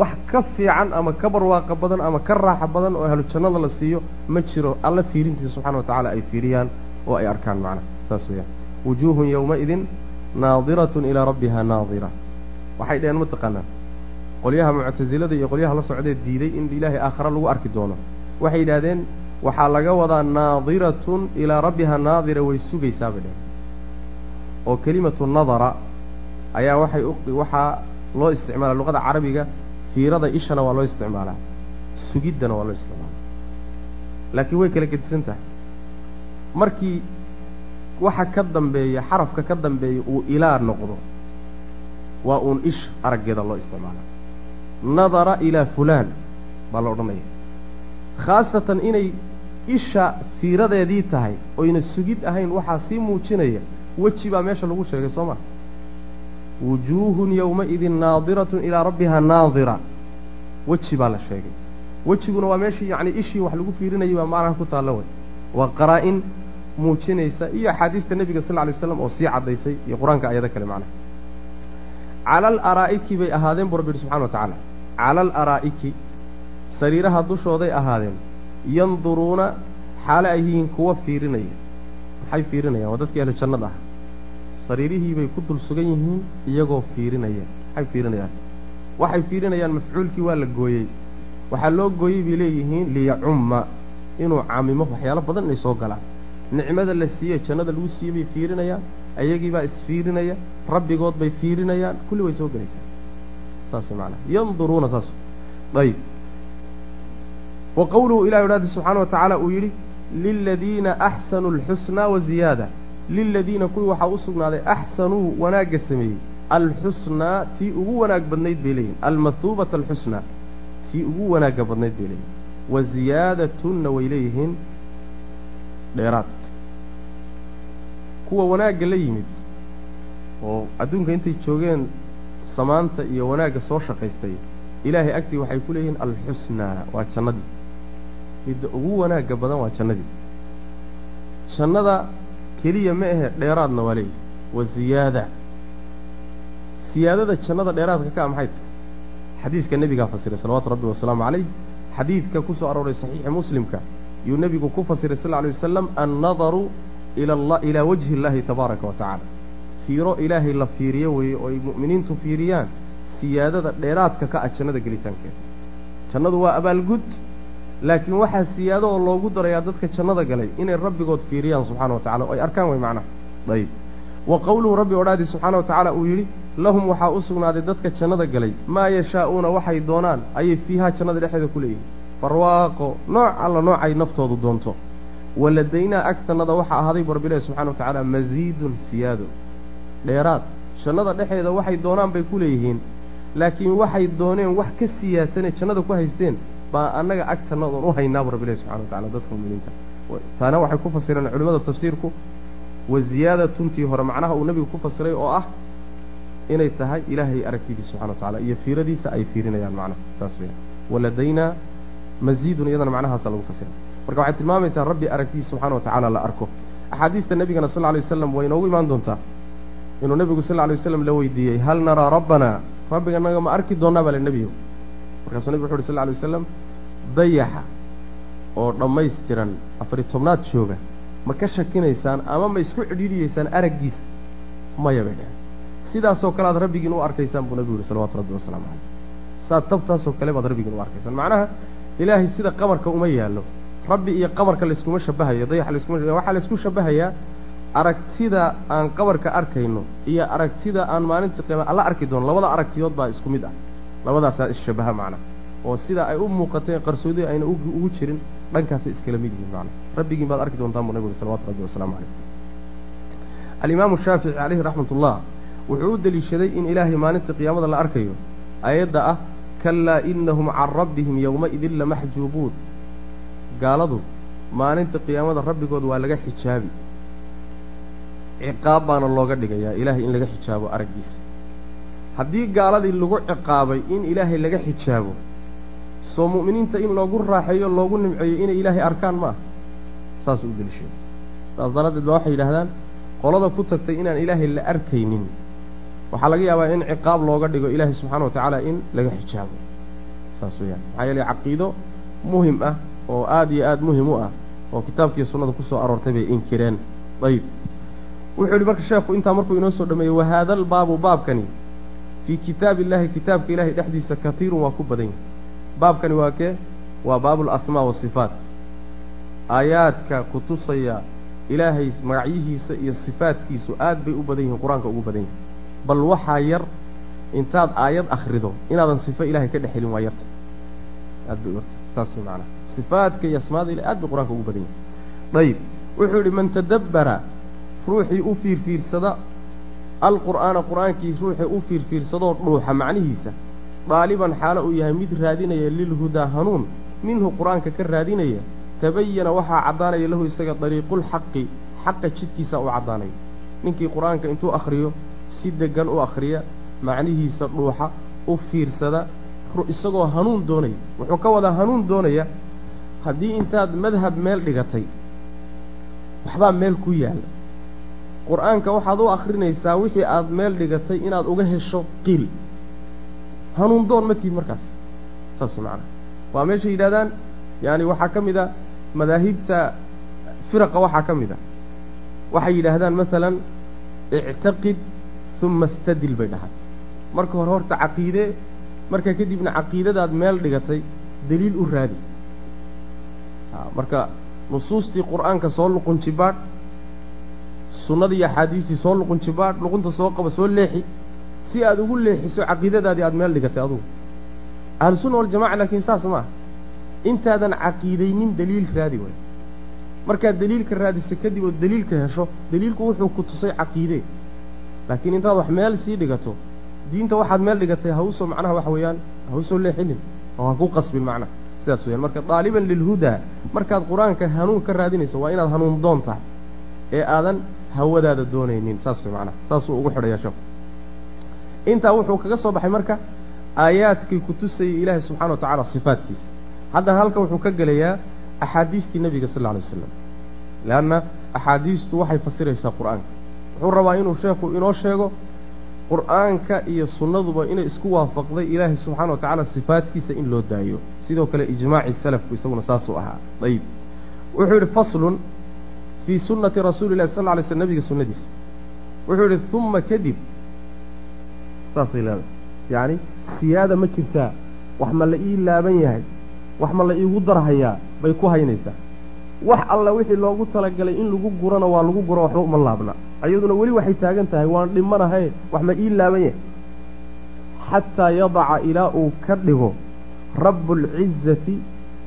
Wax ka fiican ama ka barwaaqa badan ama ka raaxa badan oo ahlu jannada la siiyo ma jiro. Alla fiirintiisa subxana wa tacaala ay fiiriyaan oo ay arkaan macnaha saas weeyaan. Wujuuhun yowmaidin naadiratun ilaa rabbiha naadira. Waxay dhaheen mataqaanaa qolyaha muctasilada iyo qolyaha la socdee diiday in ilaahay aakhare lagu arki doono. Waxay yidhahdeen waxaa laga wadaa naadiratun ilaa rabbiha naadira way sugaysaa bay dhaheen. Oo kelimatu nadara ayaa waxay waxaa loo isticmaala luqada carabiga fiirada ishana waa loo isticmaalaa. Sugiddana waa loo isticmaalaa. Laakiin way kala gedisan tahay markii waxa ka dambeeya xarafka ka dambeeya uu ilaa noqdo waa uun ish araggeeda loo isticmaalaa. Nadara ilaa fulaan baa la odhanaya. Khaasatan inay isha fiiradeedii tahay oyna sugid ahayn waxaa sii muujinaya weji baa meesha lagu sheegay soo maa wujuuhun yowmaidin naadiratun ilaa rabbiha naadira. Weji baa la sheegay. Wejiguna waa meeshii yacni ishii wax lagu fiirinayay baa macnaha ku taalla wey. Waa qaraa-in muujinaysa iyo axaadiista nebiga sal lay slam oo sii caddaysay iyo qur'aanka ayado kale macnaha cala al araa'iki bay ahaadeen buu rabbi yidhi subxana wa tacaala cala al araa'iki sariiraha dushooday ahaadeen yanduruuna xaale ay yihiin kuwa fiirinaya. Maxay fiirinayaan waa dadkii ahlu jannada ah. Sariirihii bay ku dul sugan yihiin iyagoo fiirinaya. Maxay fiirinayaan? Waxay fiirinayaan mafcuulkii waa la gooyey. Waxaa loo gooyey bay leeyihiin liyacumma inuu camimo waxyaalo badan inay soo galaan nicmada la siiyey jannada lagu siiyey bay fiirinayaan ayagiibaa isfiirinaya rabbigood bay fiirinayaan kulli way soo gelaysaa saas macanaha yanduruuna saas. Ayib. Wa qowluhu ilahi odhaadi subxaana wa tacaala uu yidhi liladiina axsanuu alxusnaa wa ziyaada. Liladiina kuwii waxaa u sugnaaday axsanuu wanaagga sameeyey. Alxusnaa tii ugu wanaag badnayd bay leeyihiin almathuubata alxusnaa tii ugu wanaagga badnayd bay leeyihiin wa ziyaadatunna way leeyihiin. Dheeraad kuwa wanaagga la yimid oo adduunka intay joogeen samaanta iyo wanaagga soo shaqaystay ilaahay agtii waxay ku leeyihiin alxusnaa waa jannadii. Midda ugu wanaagga badan waa jannadii. Jannada keliya ma ahe dheeraadna waa leeyihi wa ziyaada. Siyaadada jannada dheeraadka ka a maxay tahay? Xadiiska nebigaa fasiray salawaatu rabbi wasalaamu calayh. Xadiidka ku soo arooray saxiixi muslimka yuu nebigu ku fasiray sal lla lay wasalam annadaru ilaa wajhi illaahi tabaaraka wa tacaala fiiro ilaahay la fiiriyo weeye oo ay mu'miniintu fiiriyaan siyaadada dheeraadka ka ah jannada gelitaankeeda jannadu waa abaalgud laakiin waxaa siyaado oo loogu darayaa dadka jannada galay inay rabbigood fiiriyaan subxana wa tacala oo ay arkaan way macnaha ayib wa qowluhu rabbi odhaadii subxaana wa tacaala uu yidhi lahum waxaa u sugnaaday dadka jannada galay maa yashaa'uuna waxay doonaan ayay fiihaa jannada dhexeeda ku leeyihiin barwaaqo nooc alla noocay naftoodu doonto waladaynaa agtannada waxaa ahaaday bu rabbilahi subxana wa tacaala masiidun siyaado. Dheeraad. Jannada dhexeeda waxay doonaan bay ku leeyihiin laakiin waxay dooneen wax ka siyaadsanee jannada ku haysteen baa annaga agtannadoon u haynaa bu rabbilahi subxana wa tacala dadka muminiinta taana waxay ku fasireen culimmada tafsiirku wa ziyaadatun-tii hore macnaha uu nebigu ku fasiray oo ah inay tahay ilaahay aragtidiisa subxana wa tacala iyo fiiradiisa ay fiirinayaan macnaha saas weeyaan waladaynaa masiidun iyadana macnahaasa lagu fasiray marka waxay tilmaamaysaa rabbi aragtiisa subxana wa tacaala la arko. Axaadiista nebigana sal lla lay wasalam way inoogu imaan doontaa. Inuu nebigu sal lla lay waslam la weydiiyey hal naraa rabbanaa rabbiganaga ma arki doonnaa baa le nebigu markaasuu nebig wuxu uhi sal lla lay wasalam dayaxa oo dhammaystiran afari tobnaad jooga ma ka shakinaysaan ama ma isku cidhiidhiyeysaan araggiisa maya bay dhaheen sidaasoo kale aad rabbigiin u arkaysaan buu nebigu yihi salawatu rabbi wasalaamu caleyh saad tabtaasoo kale baad rabbigiin u arkaysaan. Macnaha ilaahay sida qamarka uma yaallo rabbi iyo qamarka layskuma shabahayo dayaxa layskuma waxaa laysku shabahayaa aragtida aan qabarka arkayno iyo aragtida aan maalinta qiyaama alla arki doono. Labada aragtiyood baa isku mid ah. Labadaasaa isshabaha macnaha oo sida ay u muuqatay qarsoodi ayna ugu jirin dhankaasay iskala mid yihiin macna. Rabbigiin baad arki doontaan buu nabigu salawatu rabbi wasalaamu calayh alimaamu shaafici calayhi raxmat ullah wuxuu u deliishaday in ilaahay maalinta qiyaamada la arkayo. Ayadda ah kalaa inahum can rabbihim yowmaidin lamaxjuubuun gaaladu maalinta qiyaamada rabbigood waa laga xijaabi. Ciqaab baana looga dhigayaa ilaahay in laga xijaabo araggiisa. Haddii gaaladii lagu ciqaabay in ilaahay laga xijaabo soo mu'miniinta in loogu raaxeeyo loogu nimceeyo inay ilaahay arkaan ma ah saasuu u deliishaday saas daraaddeed baa waxay yidhaahdaan qolada ku tagtay inaan ilaahay la arkaynin waxaa laga yaabaa in ciqaab looga dhigo ilaahay subxaana wa tacaala in laga xijaabo. Saas weeyaan. Maxaa yeelay caqiido muhiim ah oo aada iyo aada muhiim u ah oo kitaabkiiyo sunnada ku soo aroortay bay inkireen ayib. Wuxuu yidhi marka sheekhu intaa markuu inoo soo dhameeyey wahaada albaabu baabkani. Fii kitaabi illaahi kitaabka ilaahay dhexdiisa katiirun waa ku badan yahay. Baabkani waa kee? Waa baabu alasmaa wasifaat aayaadka ku tusaya ilaahay magacyihiisa iyo sifaadkiisu aad bay u badan yihiin qur'aanka ugu badan yihiin bal waxaa yar intaad aayad akhrido inaadan sifo ilaahay ka dhex helin waa yarta. Aad bay u yarta. Saas way sifaadka iyo asmaada ilahay aad bay qur'aanka ugu badan yihiin ayib wuxuu yidhi man tadabbara ruuxii u fiirfiirsada alqur'aana qur'aankii ruuxii u fiirfiirsadoo dhuuxa macnihiisa daaliban xaalo uu yahay mid raadinaya lilhudaa hanuun minhu qur'aanka ka raadinaya tabayana waxaa caddaanaya lahu isaga dariiqulxaqi xaqa jidkiisa u caddaanaya. Ninkii qur'aanka intuu akhriyo si deggan u akhriya macnihiisa dhuuxa u fiirsada isagoo hanuun doonaya. Wuxuu ka wadaa hanuun doonaya haddii intaad madhab meel dhigatay waxbaa meel ku yaalla qur'aanka waxaad u akhrinaysaa wixii aad meel dhigatay inaad uga hesho qiil. Hanuun doon ma tihin markaas. Saas macanaha waa meeshay yidhahdaan yaani waxaa ka mid a madaahibta firaqa waxaa ka mid a. Waxay yidhaahdaan masalan ictaqid uma istadil bay dhahaan. Marka hore horta caqiidee marka kadibna caqiidadaad meel dhigatay deliil u raadi marka nusuustii qur'aanka soo luqunjibaadh sunnadii iyo axaadiistii soo luqunjibaadh luqunta soo qaba soo leexi si aad ugu leexiso caqiidadaadii aad meel dhigatay adugu. Ahlusunna waljamaca laakiin saas ma aha. Intaadan caqiidaynin deliil raadi way. Markaad deliilka raadiso kadib oo deliilka hesho deliilku wuxuu ku tusay caqiidee laakiin intaad wax meel sii dhigato diinta waxaad meel dhigatay hawsoo macnaha waxa weeyaan hawsoo leexinin oo ha ku qasbin macnaha sidaas weyaan marka daaliban lilhudaa markaad qur'aanka hanuun ka raadinayso waa inaad hanuun doon tahay ee aadan hawadaada doonaynin. Saas way macnaha. Saasuu ugu xidhayaa sheeku intaa wuxuu kaga soo baxay marka aayaadkii ku tusayay ilaahay subxana wa tacaala sifaadkiisa. Haddana halkan wuxuu ka gelayaa axaadiistii nebiga sal alla alay waslam leanna axaadiistu waxay fasiraysaa qur'aanka. Wuxuu rabaa inuu sheekhu inoo sheego qur'aanka iyo sunnaduba inay isku waafaqday ilaahay subxana wa tacaala sifaadkiisa in loo daayo. Sidoo kale ijmaaci salafku isaguna saasuu ahaa. Ayib wuxuu yidhi faslun fii sunnati rasuuli llahi sal lla alay slm nebiga sunnadiisa. Wuxuu yidhi uma kadib. Saasay leedahay. Yacni siyaada ma jirtaa. Wax ma la ii laaban yahay. Wax ma la iigu darhayaa. Bay ku haynaysaa. Wax alla wixii loogu talagalay in lagu gurana waa lagu guro waxba uma laabna ayaduna weli waxay taagan tahay waan dhimanahay wax ma ii laaban yahay. Xataa yadaca ilaa uu ka dhigo rabbulcizati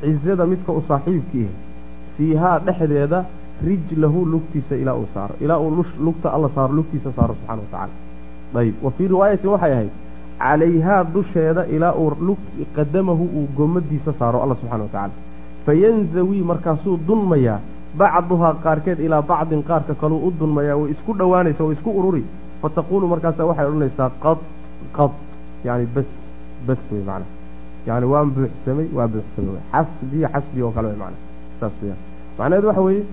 cizada midka u saaxiibkiihi fiihaa dhexdeeda rijlahu lugtiisa ilaa uu saaro. Ilaa uu lugta alla saaro lugtiisa saaro subxana wa tacala ayb wa fii riwaayatin waxay ahayd calayhaa dusheeda ilaa uu qadamahu uu gomadiisa saaro alla subxana wa tacaala. Fayanzawii markaasuu dunmayaa bacduhaa qaarkeed ilaa bacdin qaarka kaluu u dunmayaa way isku dhowaanaysa way isku ururi. Fataquulu markaasaa waxay odhanaysaa qad qad yacni bas bas wey macana yacni waan buuxsamay waa buuxsamay xasbiya xasbi oo kale wey macana saas weyaan macnaheedu waxa weeye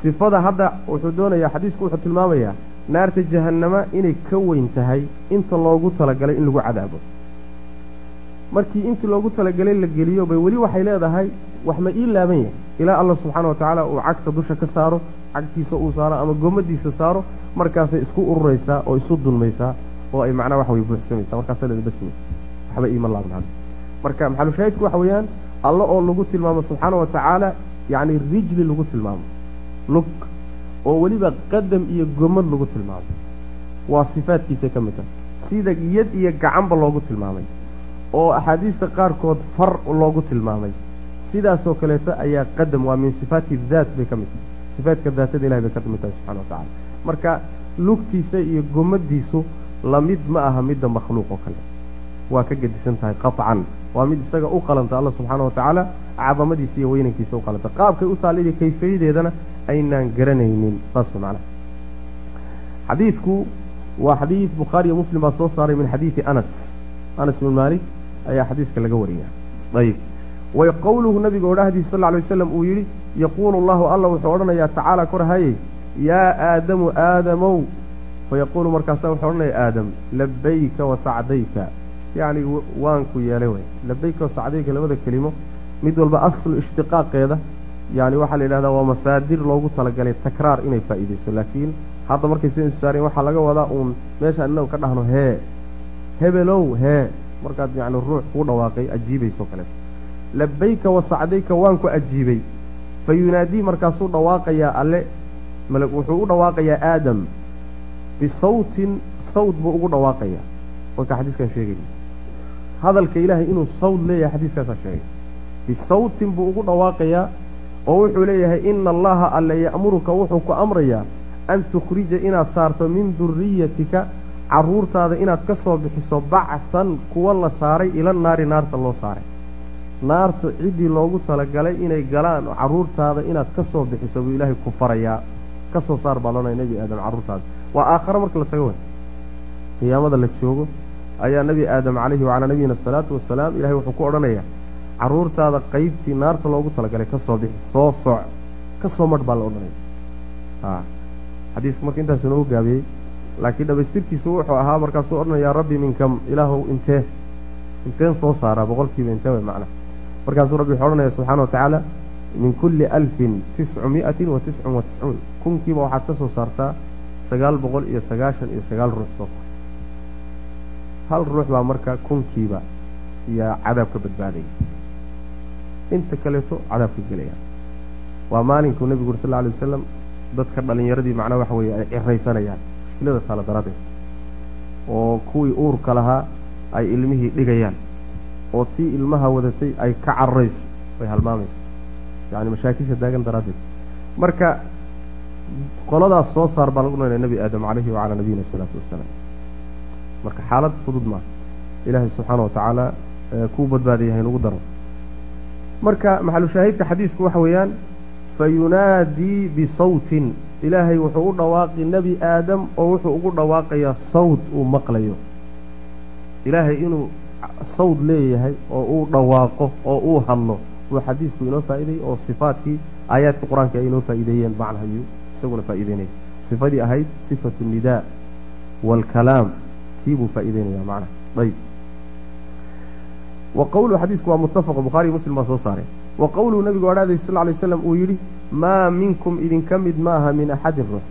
sifada hadda wuxuu doonayaa xadiisku wuxuu tilmaamayaa naarta jahannama inay ka weyn tahay inta loogu talagalay in lagu cadaabo markii intii loogu talagalay la geliyo bay weli waxay leedahay wax ma ii laaban yahay. Ilaa allah subxaana wa tacaala uu cagta dusha ka saaro cagtiisa uu saaro ama gomadiisa saaro markaasay isku ururaysaa oo isu dulmaysaa oo ay macnaha waxa way buuxsamaysaa. Markaasa leeda bas wey waxba iima laabnaan marka maxalushaahidku waxa weeyaan? Alla oo lagu tilmaamo subxaana wa tacaala yacni rijli lagu tilmaamo. Lug oo weliba qadam iyo gomad lagu tilmaamo. Waa sifaadkiisay ka mid tahay sida yad iyo gacanba loogu tilmaamay oo axaadiista qaarkood far loogu tilmaamay. Sidaasoo kaleeto ayaa qadam waa min sifaati daat bay ka mid tahay. Sifaatka daatada ilahay bay ka mid tahay subxana wa tacala marka lugtiisa iyo gomadiisu la mid ma aha midda makhluuq oo kale. Waa ka gedisan tahay qaطcan waa mid isaga u qalanta alla subxaana wa tacaala cadamadiisa iyo weynankiisa u qalanta. Qaabkay u taallidii kayfayadeedana aynaan garanaynin saas way macnaha xadiidku waa xadiid bukhaari iyo muslim baa soo saaray min xadiidi anas. Anas ibn maalik ayaa xadiiska laga wariya ayib. Way qowluhu nabiga odhahdiisa sal ly waslam uu yidhi yaquulu allahu alla wuxuu odhanayaa tacaala korhaye yaa aadamu aadamow. Fayaquulu markaasaa wuxuu odhanaya aadam labayka wa sacdayka. Yacni waan ku yeelay way. Labayka wa sacdayka labada kelimo mid walba aslu ishtiqaaqeeda yani waxaa la yidhahdaa waa masaadir loogu talagalay takraar inay faa'iidayso. Laakiin hadda markay soo insaareen waxaa laga wadaa uun meeshaan innagu ka dhahno hee. Hebelow hee markaad yacni ruux kuu dhawaaqay ajiibayso kaleeto labayka wa sacdayka waan ku ajiibay. Fa yunaadii markaasuu dhawaaqayaa alle wuxuu u dhawaaqayaa aadam. Bisawtin sawd buu ugu dhawaaqayaa. Marka xadiiskaan sheegayna hadalka ilaahay inuu sawd leeyahay xadiiskaasaa sheegay. Bisawtin buu ugu dhawaaqayaa oo wuxuu leeyahay ina allaha alle ya'muruka wuxuu ku amrayaa an tukhrija inaad saarto min duriyatika carruurtaada inaad ka soo bixiso bachan kuwa la saaray ila naari naarta loo saaray. Naarta ciddii loogu talagalay inay galaan carruurtaada inaad ka soo bixiso buu ilaahay ku farayaa. Ka soo saar baa loonaya nebi aadam carruurtaada waa aakhare marka la tago wey qiyaamada la joogo ayaa nebi aadam calayhi wacalaa nabiyina asalaatu wasalaam ilahay wuxuu ku odhanayaa carruurtaada qaybtii naarta loogu talagalay ka soo bixi soo soc ka soo madh baa la odhanaya xadiisku marka intaasu noogu gaabiyey laakiin dhamaystirkiisu wuxuu ahaa markaasuu odhanayaa rabbi minkam ilaahow intee? Inteen soo saaraa boqolkiiba intee way macna. Markaasuu rabbi wuxuu odhanaya subxaana wa tacaala min kulli alfin tiscu mi'atin wa tiscun wa tiscuun. Kunkiiba waxaad ka soo saartaa sagaal boqol iyo sagaashan iyo sagaal ruux soo saar. Hal ruux baa marka kunkiiba iyo cadaab ka badbaadaya. Inta kaleeto cadaabka gelaya waa maalinkuu nebigu uri sal lla alay wasalam dadka dhallinyaradii macnaa waxa weeye ay ciraysanayaan mushkilada taala daraaddeed oo kuwii uurka lahaa ay ilmihii dhigayaan oo tii ilmaha wadatay ay ka cararayso ay halmaamayso yacni mashaakisha daagan daraaddeed. Marka qoladaas soo saar baa lagu dhanaya nebi aadam calayhi wacalaa nabiyina asalaatu wassalaam. Marka xaalad fudud maaha ilaahay subxaana wa tacaala kuu badbaadaya haynugu daro. Marka maxalushaahidka xadiisku waxa weeyaan fayunaadii bisawtin ilaahay wuxuu u dhawaaqi nebi aadam oo wuxuu ugu dhawaaqayaa sawd uu maqlayo. Ilaahay inuu sawd leeyahay oo uu dhawaaqo oo uu hadlo buu xadiisku inoo faa'iidayey oo sifaadkii aayaadka qur'aanka ay inoo faa'iideeyeen macnahayuu isaguna faa'iideynaya sifadii ahayd sifatu nidaa waalkalaam tii buu faa'iideynaya macnaha. Ayb wa qowluhu xadiisku waa muttafaqu bukhaariy muslim baa soo saaray wa qowluhu nabigu odhaaday sal lla lay waslam uu yidhi maa minkum idinka mid ma aha min axadin ruux.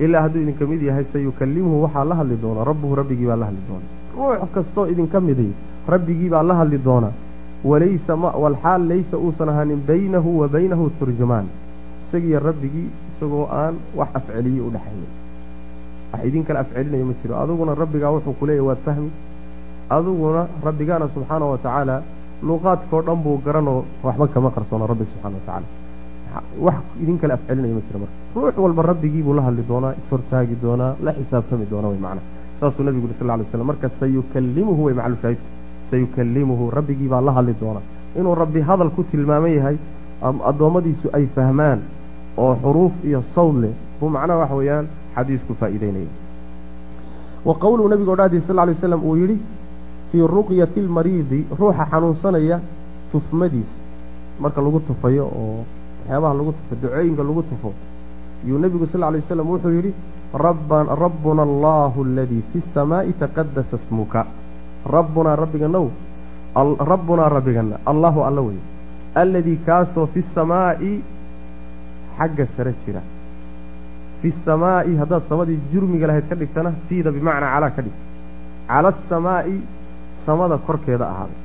Ilaa hadduu idinka mid yahay sayukallimuhu waxaa la hadli doona rabbuhu rabbigii baa la hadli doona ruux kastoo idinka miday rabbigii baa la hadli doona walaysa walxaal laysa uusan ahaanin baynahu wa baynahu turjumaan. Isagiiyo rabbigii isagoo aan wax afceliye u dhexaynin wax idin kale afcelinayo ma jiro. Adiguna rabbigaa wuxuu ku leeyahy waad fahmi? Adiguna rabbigaana subxaana wa tacaala luuqaadkao dhan buu garanoo waxba kama qarsoona rabbi subxana wa tacaala. Wax idin kale afcelinayo ma jiro marka. Ruux walba rabbigii buu la hadli doonaa ishortaagi doonaa la xisaabtami doona way macnaha saasuu nabigu yuri sal lla alay slam marka sayukallimuhu way maclu shaahidku sayukallimuhu rabbigii baa la hadli doonaa. Inuu rabbi hadal ku tilmaaman yahay addoommadiisu ay fahmaan oo xuruuf iyo sawd leh buu macnaha waxa weeyaan xadiisku faa'iideynaya wa qowluhu nabigu odhaadii sal lla alay waslam uu yidhi fii ruqyati almariidi ruuxa xanuunsanaya tufmadiisa. Marka lagu tufayo oo waxyaabaha lagu tufo ducooyinka lagu tufo yuu nebigu sal lla lay wuxuu yidhi rabbuna allahu aladii fi samaa'i taqadasa smuka rabbunaa rabbiganow rabbunaa rabbigana allahu alla wey alladii kaasoo fi samaa'i xagga sare jira. Fi samaa'i haddaad samadii jurmiga lahayd ka dhigtana fiida bimacnaa calaa ka dhig. Cala asamaa'i samada korkeeda ahaaday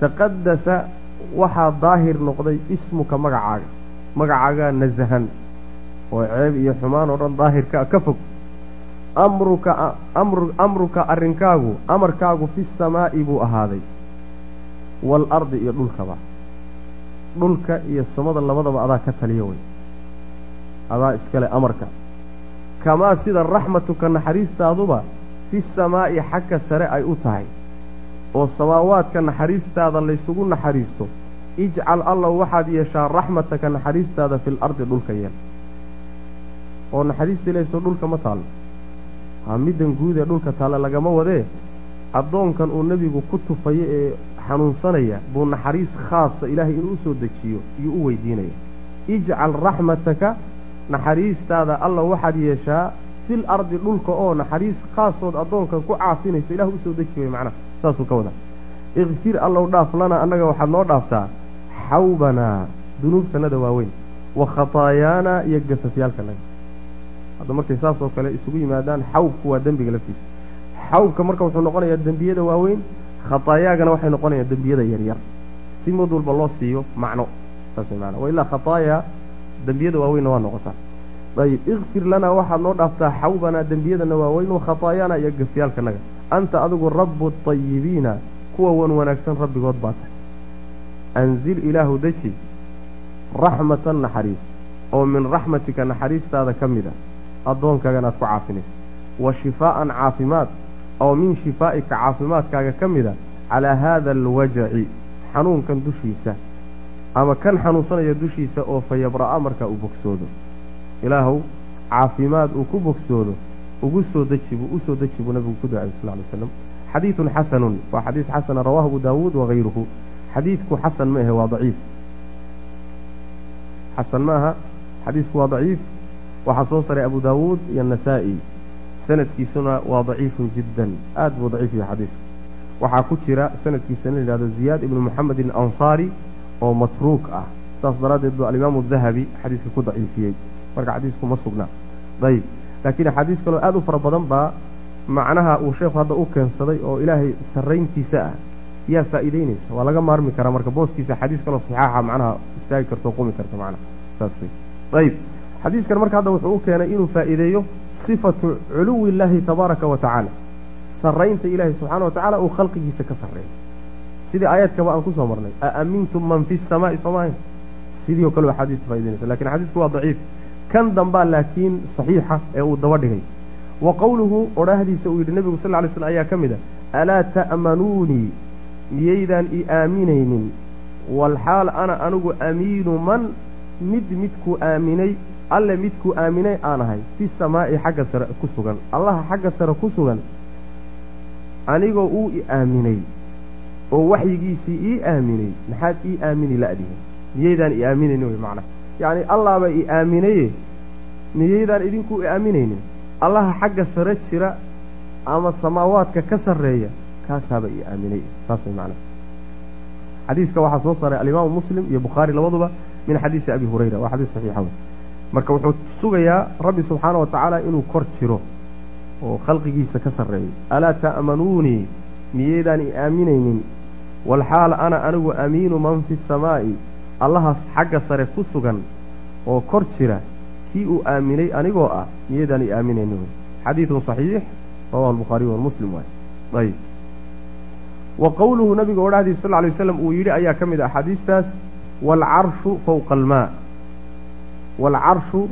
taqadasa waxaa daahir noqday ismuka magacaaga. Magacaagaa nasahan oo ceeb iyo xumaan oo dhan daahirka ka fog. Amruka amru amruka arrinkaagu amarkaagu fi samaa'i buu ahaaday. Waalardi iyo dhulkaba dhulka iyo samada labadaba adaa ka taliya wey. Adaa iskale amarka. Kamaa sida raxmatuka naxariistaaduba fi samaa'i xagga sare ay u tahay oo samaawaadka naxariistaada laysugu naxariisto ijcal alla waxaad yeeshaa raxmataka naxariistaada fil ardi dhulka yeel. oo naxariista ilaysoo dhulka ma taallo ha middan guud ee dhulka taalla lagama wadee? Addoonkan uu nebigu ku tufayo ee xanuunsanaya buu naxariis khaasa ilaahay inuu u soo dejiyo iyuu u weydiinaya. Ijcal raxmataka naxariistaada alla waxaad yeeshaa fil ardi dhulka oo naxariis khaasood addoonkan ku caafinayso ilah u soo deji way macnaha saasuu ka wadaa. Ikfir allow dhaaf lana annaga waxaad noo dhaaftaa xawbanaa dunuubtanada waaweyn wa khataayaanaa iyo gafafyaalkanaga hadda markay saas oo kale isugu yimaadaan xawbku waa dembiga laftiisa. Xawbka marka wuxuu noqonayaa dembiyada waaweyn khataayaagana waxay noqonayaan dembiyada yaryar si mid walba loo siiyo macno saas maana wa khataayaa dembiyada waaweynna waa noqotaa. Ayib ikfir lanaa waxaad noo dhaaftaa xawbanaa dembiyadana waaweyn wa khataayaana iyo gafyaalkanaga anta adigu rabbu tayibiina kuwa wan wanaagsan rabbigood baa tahay anzil ilaahu deji raxmatan naxariis oo min raxmatika naxariistaada ka mid a addoonkaagan aad ku caafinaysa wa shifaa'an caafimaad oo min shifaa'ika caafimaadkaaga ka mid a calaa haada alwajaci xanuunkan dushiisa ama kan xanuunsanaya dushiisa oo fa yabra'a markaa uu bogsoodo ilaahuw caafimaad uu ku bogsoodo ugu soo deji buu u soo deji buu nabigu ku ducayay sal ly slam xadiidun xasanun waa xadiid xasana rawaahu abu daawuud wagayruhu xadiidku xasan ma ahe waa daciif. Xasan ma aha xadiisku waa daciif. Waxaa soo saray abu daawuud iyo nasaa'i. Sanadkiisuna waa daciifun jiddan aad buu daciif yahay xadiisku. Waxaa ku jira sanadkiisa la yidhahdo ziyaad ibnu moxamedin ansaari oo matruuk ah. Saas daraaddeed buu alimaamu dahabi xadiiska ku daciifiyey. Marka xadiisku ma sugnaa ayb laakiin axaadiis kaloo aad u fara badan baa macnaha uu sheekhu hadda u keensaday oo ilaahay sarrayntiisa ah yaa faa'iideynaysa waa laga maarmi karaa marka booskiisa xadiis kaloo saxaaxa macnaha istaagi karto qumi karta macnaha. Saas wey ayib. Xadiiskan marka hadda wuxuu u keenay inuu faa'iideeyo sifatu culuwi illaahi tabaaraka wa tacaala. Sarraynta ilaahay subxaana wa tacaala uu khalqigiisa ka sarreeyo. Sidii aayaadkaba aan ku soo marnay. A amintum man fi samaa'i soomaahin sidii oo kale ba xadiistu faa'ideynaysa laakiin xadiisku waa daciif kan dambaa laakiin saxiixa ee uu daba dhigay. Wa qowluhu odhaahdiisa uu yidhi nebigu sal lay slam ayaa ka mid a alaa ta'manuunii miyaydaan i aaminaynin. Walxaal ana anigu amiinu man mid midkuu aaminay alle midkuu aaminay aan ahay fi samaa'i xagga sare ku sugan. Allaha xagga sare ku sugan anigoo uu i aaminay oo waxyigiisii ii aaminay maxaad ii aamini la'dihin? Miyaydaan i aaminaynin wey macnaha yacni allaaba i aaminaye miyaydaan idinku aaminaynin. Allaha xagga sare jira ama samaawaadka ka sarreeya kaasaaba i aaminay. Saas way macnaha xadiiska waxaa soo saaray alimaamu muslim iyo bukhaari labaduba min xadiisi abi hurayra. Waa xadiis saxiixa wey marka wuxuu sugayaa rabbi subxaana wa tacaala inuu kor jiro oo khalqigiisa ka sarreeyo. Alaa ta'manuunii miyaydaan i aaminaynin. Walxaal ana anigu amiinu man fi samaa'i allahaas xagga sare ku sugan oo kor jira kii uu aaminay anigoo ah miyaydaan i aaminaynin wey xadiidun saxiix rawahu albukhaariy walmuslim waay. Ayb wa qowluhu nabiga odhahdiisa sal ly waslam uu yidhi ayaa ka mid ah axaadiistaas waalcarshu fowqa almaa waalcarshu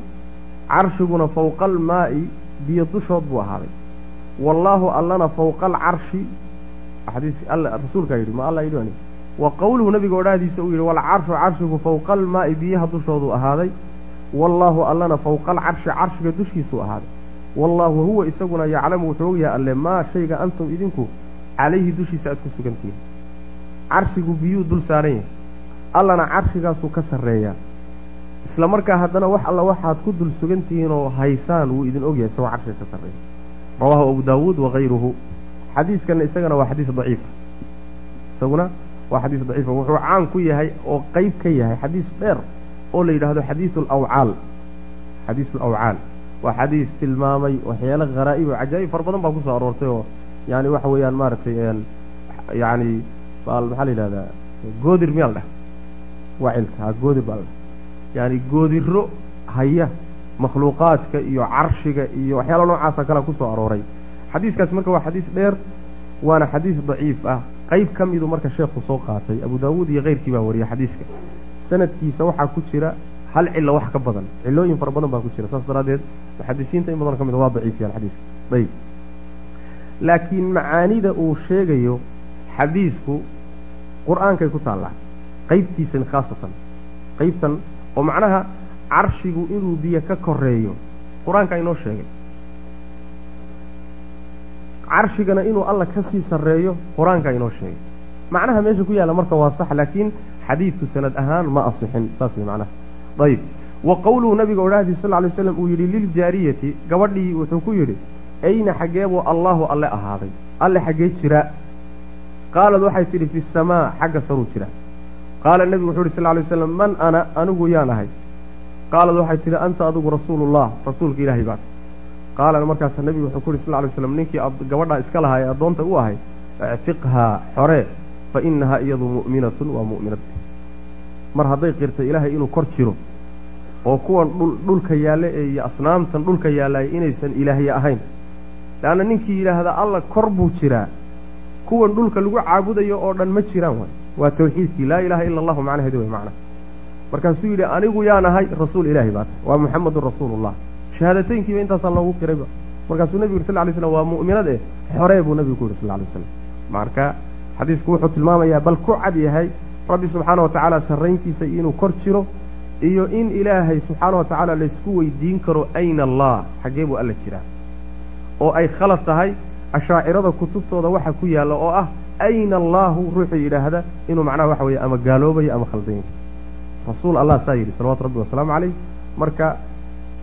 carshiguna fowqa almaa'i biyo dushood buu ahaaday. Wallaahu allana fowqa alcarshi xadiis rasuulkaa yidhi ma alla yidhi ani wa qowluhu nabiga odhahdiisa uu yidhi waalcarshu carshigu fowqa almaa'i biyaha dushooduu ahaaday. Wallaahu allana fowqa alcarshi carshiga dushiisuu ahaaday. Wallaahu huwa isaguna yaclamu wuxuu ogyahay alle maa shayga antum idinku calayhi dushiisa aad ku sugantihiin. Carshigu biyuu dul saaran yahay. Allana carshigaasuu ka sarreeyaa. Isla markaa haddana wax alla waxaad ku dul sugan tihiin oo haysaan wuu idin ogyahay isagoo carshiga ka sarreeya. Rawaahu abu daawuud wakayruhu xadiiskanna isagana waa xadiis daciifa isaguna waa xadiis daciifa wuxuu caan ku yahay oo qeyb ka yahay xadiis dheer oo la yidhaahdo xadiisu alawcaal xadiisu alawcaal waa xadiis tilmaamay waxyaalo kharaa'ib oo cajaa'ib fara badan baa ku soo aroortay oo yani waxa weeyaan maaragtay yani maxaa la yidhahdaa goodir miyaa la dhah wacilka ha goodir baa la dhah yani goodiro haya makhluuqaadka iyo carshiga iyo waxyaala noocaasa kale ku soo arooray. Xadiiskaas marka waa xadiis dheer waana xadiis daciif ah qayb ka miduu marka sheekhu soo qaatay abu daawuud iyo keyrkii baa wariyay xadiiska. Sanadkiisa waxaa ku jira hal cilo wax ka badan cilooyin fara badan baa ku jira saas daraaddeed muxadisiinta in badan ka mid waa daciifiyaan xadiiska. Ayb laakiin macaanida uu sheegayo xadiisku qur'aankay ku taallaa qaybtiisan khaasatan. Qaybtan oo macnaha carshigu inuu biyo ka koreeyo qur'aanka inoo sheegay carshigana inuu alla ka sii sarreeyo qur'aanka inoo sheegay. Macnaha meesha ku yaalla marka waa sax laakiin xadiidku sanad ahaan ma asixin saas way macnaha. Ayib wa qowluhu nabiga odhahdii sal ly slam uu yidhi liljaariyati gabadhii wuxuu ku yidhi ayna xaggee buu allaahu alle ahaaday alle xaggee jira. Qaalad waxay tidhi fi samaa xagga saruu jira. Qaala nebigu wuxuu yidhi sal ly slam man ana anigu yaan ahay. Qaalad waxay tidhi anta adigu rasuulullah rasuulka ilaahay baata qaala markaasa nebigu wuxuu ku yidhi sal ly slam ninkii gabadhaa iska lahaa ee addoonta u ahay ictiqhaa xoree fa innahaa iyadu mu'minatun waa mu'minad mar hadday qirtay ilaahay inuu kor jiro oo kuwan dhulka yaalle ee iyo asnaamtan dhulka yaallay inaysan ilaahye ahayn. Leanna ninkii yidhaahda alla kor buu jiraa. Kuwan dhulka lagu caabudayo oo dhan ma jiraan waay. Waa tawxiidkii laa ilaaha ila allahu macnaheedu way macna markaasuu yidhi anigu yaan ahay rasuul ilaahi baata waa muxamedun rasuulullah shahaadateynkiiba intaasaa loogu qirayba markaasuu nebigu yidhi sal ly slam waa mu'minad eh xoree buu nebigu ku yidhi sal ly waslam marka xadiisku wuxuu tilmaamayaa bal ku cad yahay rabbi subxaana wa tacaala sarrayntiisa inuu kor jiro iyo in ilaahay subxaana wa tacaala laysku weydiin karo ayna allah xaggee buu alla jiraa. Oo ay khalad tahay ashaacirada kutubtooda waxa ku yaalla oo ah ayna allaahu ruuxuu yidhaahda inuu macnaha waxa weeye ama gaaloobayo ama khaldanyahy rasuul allah saa yidhi salawatu rabbi wasalaamu calayh. Marka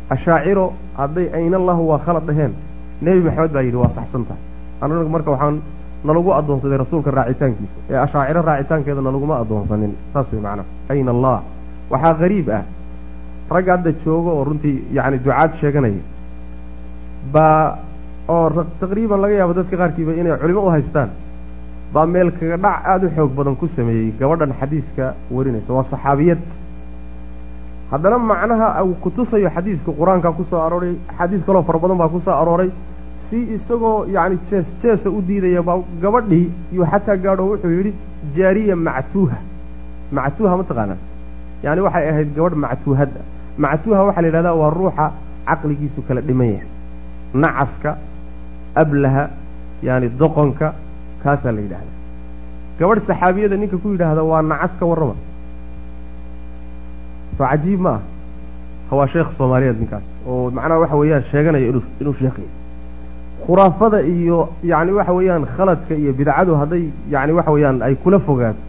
ashaaciro hadday ayna allahu waa khalad dhaheen. Nebi maxamed baa yidhi waa saxsan tahay anagu marka waxaan nalagu addoonsaday rasuulka raacitaankiisa. Ee ashaaciro raacitaankeeda nalaguma addoonsanin saas way macnaha. Ayna allah. Waxaa qariib ah. Ragga hadda jooga oo runtii yacni ducaad sheeganaya baa oo taqriiban laga yaabo dadka qaarkiiba inay culimo u haystaan baa meel kaga dhac aada u xoog badan ku sameeyey gabadhan xadiiska warinaysa. Waa saxaabiyad haddana macnaha uu ku tusayo xadiiska qur'aankaa ku soo arooray axaadiis kaloo fara badan baa ku soo arooray si isagoo yacni jees jeesa u diidaya baa gabadhii yuu xataa gaadho wuxuu yidhi jaariya mactuuha. Mactuuha mataqaanaa yacni waxay ahayd gabadh mactuuhadda mactuuha waxaa la yidhahdaa waa ruuxa caqligiisu kala dhiman yahay. Nacaska ablaha yaani doqonka kaasaa la yidhaahdaa gabadh saxaabiyada ninka ku yidhaahda waa nacas ka warrama soo cajiib ma ah waa sheekh soomaaliyeed ninkaas. Oo macnaha waxa weeyaan sheeganaya inuu inuu sheekaya khuraafada iyo yacni waxa weeyaan khaladka iyo bidcadu hadday yacni waxa weeyaan ay kula fogaato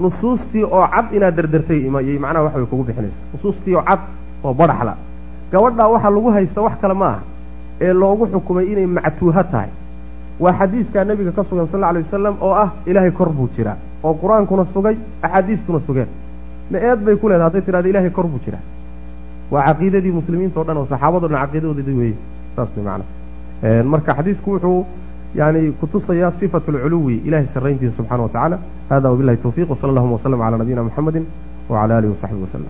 nusuustii oo cad inaad derdertay imayay macnaha wax way kugu bixinaysa nusuustii oo cad oo badhaxla gabadhaa waxaa lagu haysta wax kale ma aha ee loogu xukumay inay mactuuha tahay. Waa xadiiskaa nebiga ka sugan sal lla alay wasalam oo ah ilaahay kor buu jiraa. Oo qur'aankuna sugay axaadiistuna sugeen ma eed bay ku leedahay hadday tidhahda ilaahay kor buu jiraa. Waa caqiidadii muslimiinta o dhan oo saxaabado caqiidadoodii weeye saas way macana marka xadiisku wuxuu yani kutusayaa sifat alculuwi ilahay sarrayntiisa subxana wa tacaala hada wabillahi towfiq wsala allahuma wslm cala nabiyina muxamedi wcala alihi wasaxbihi waslem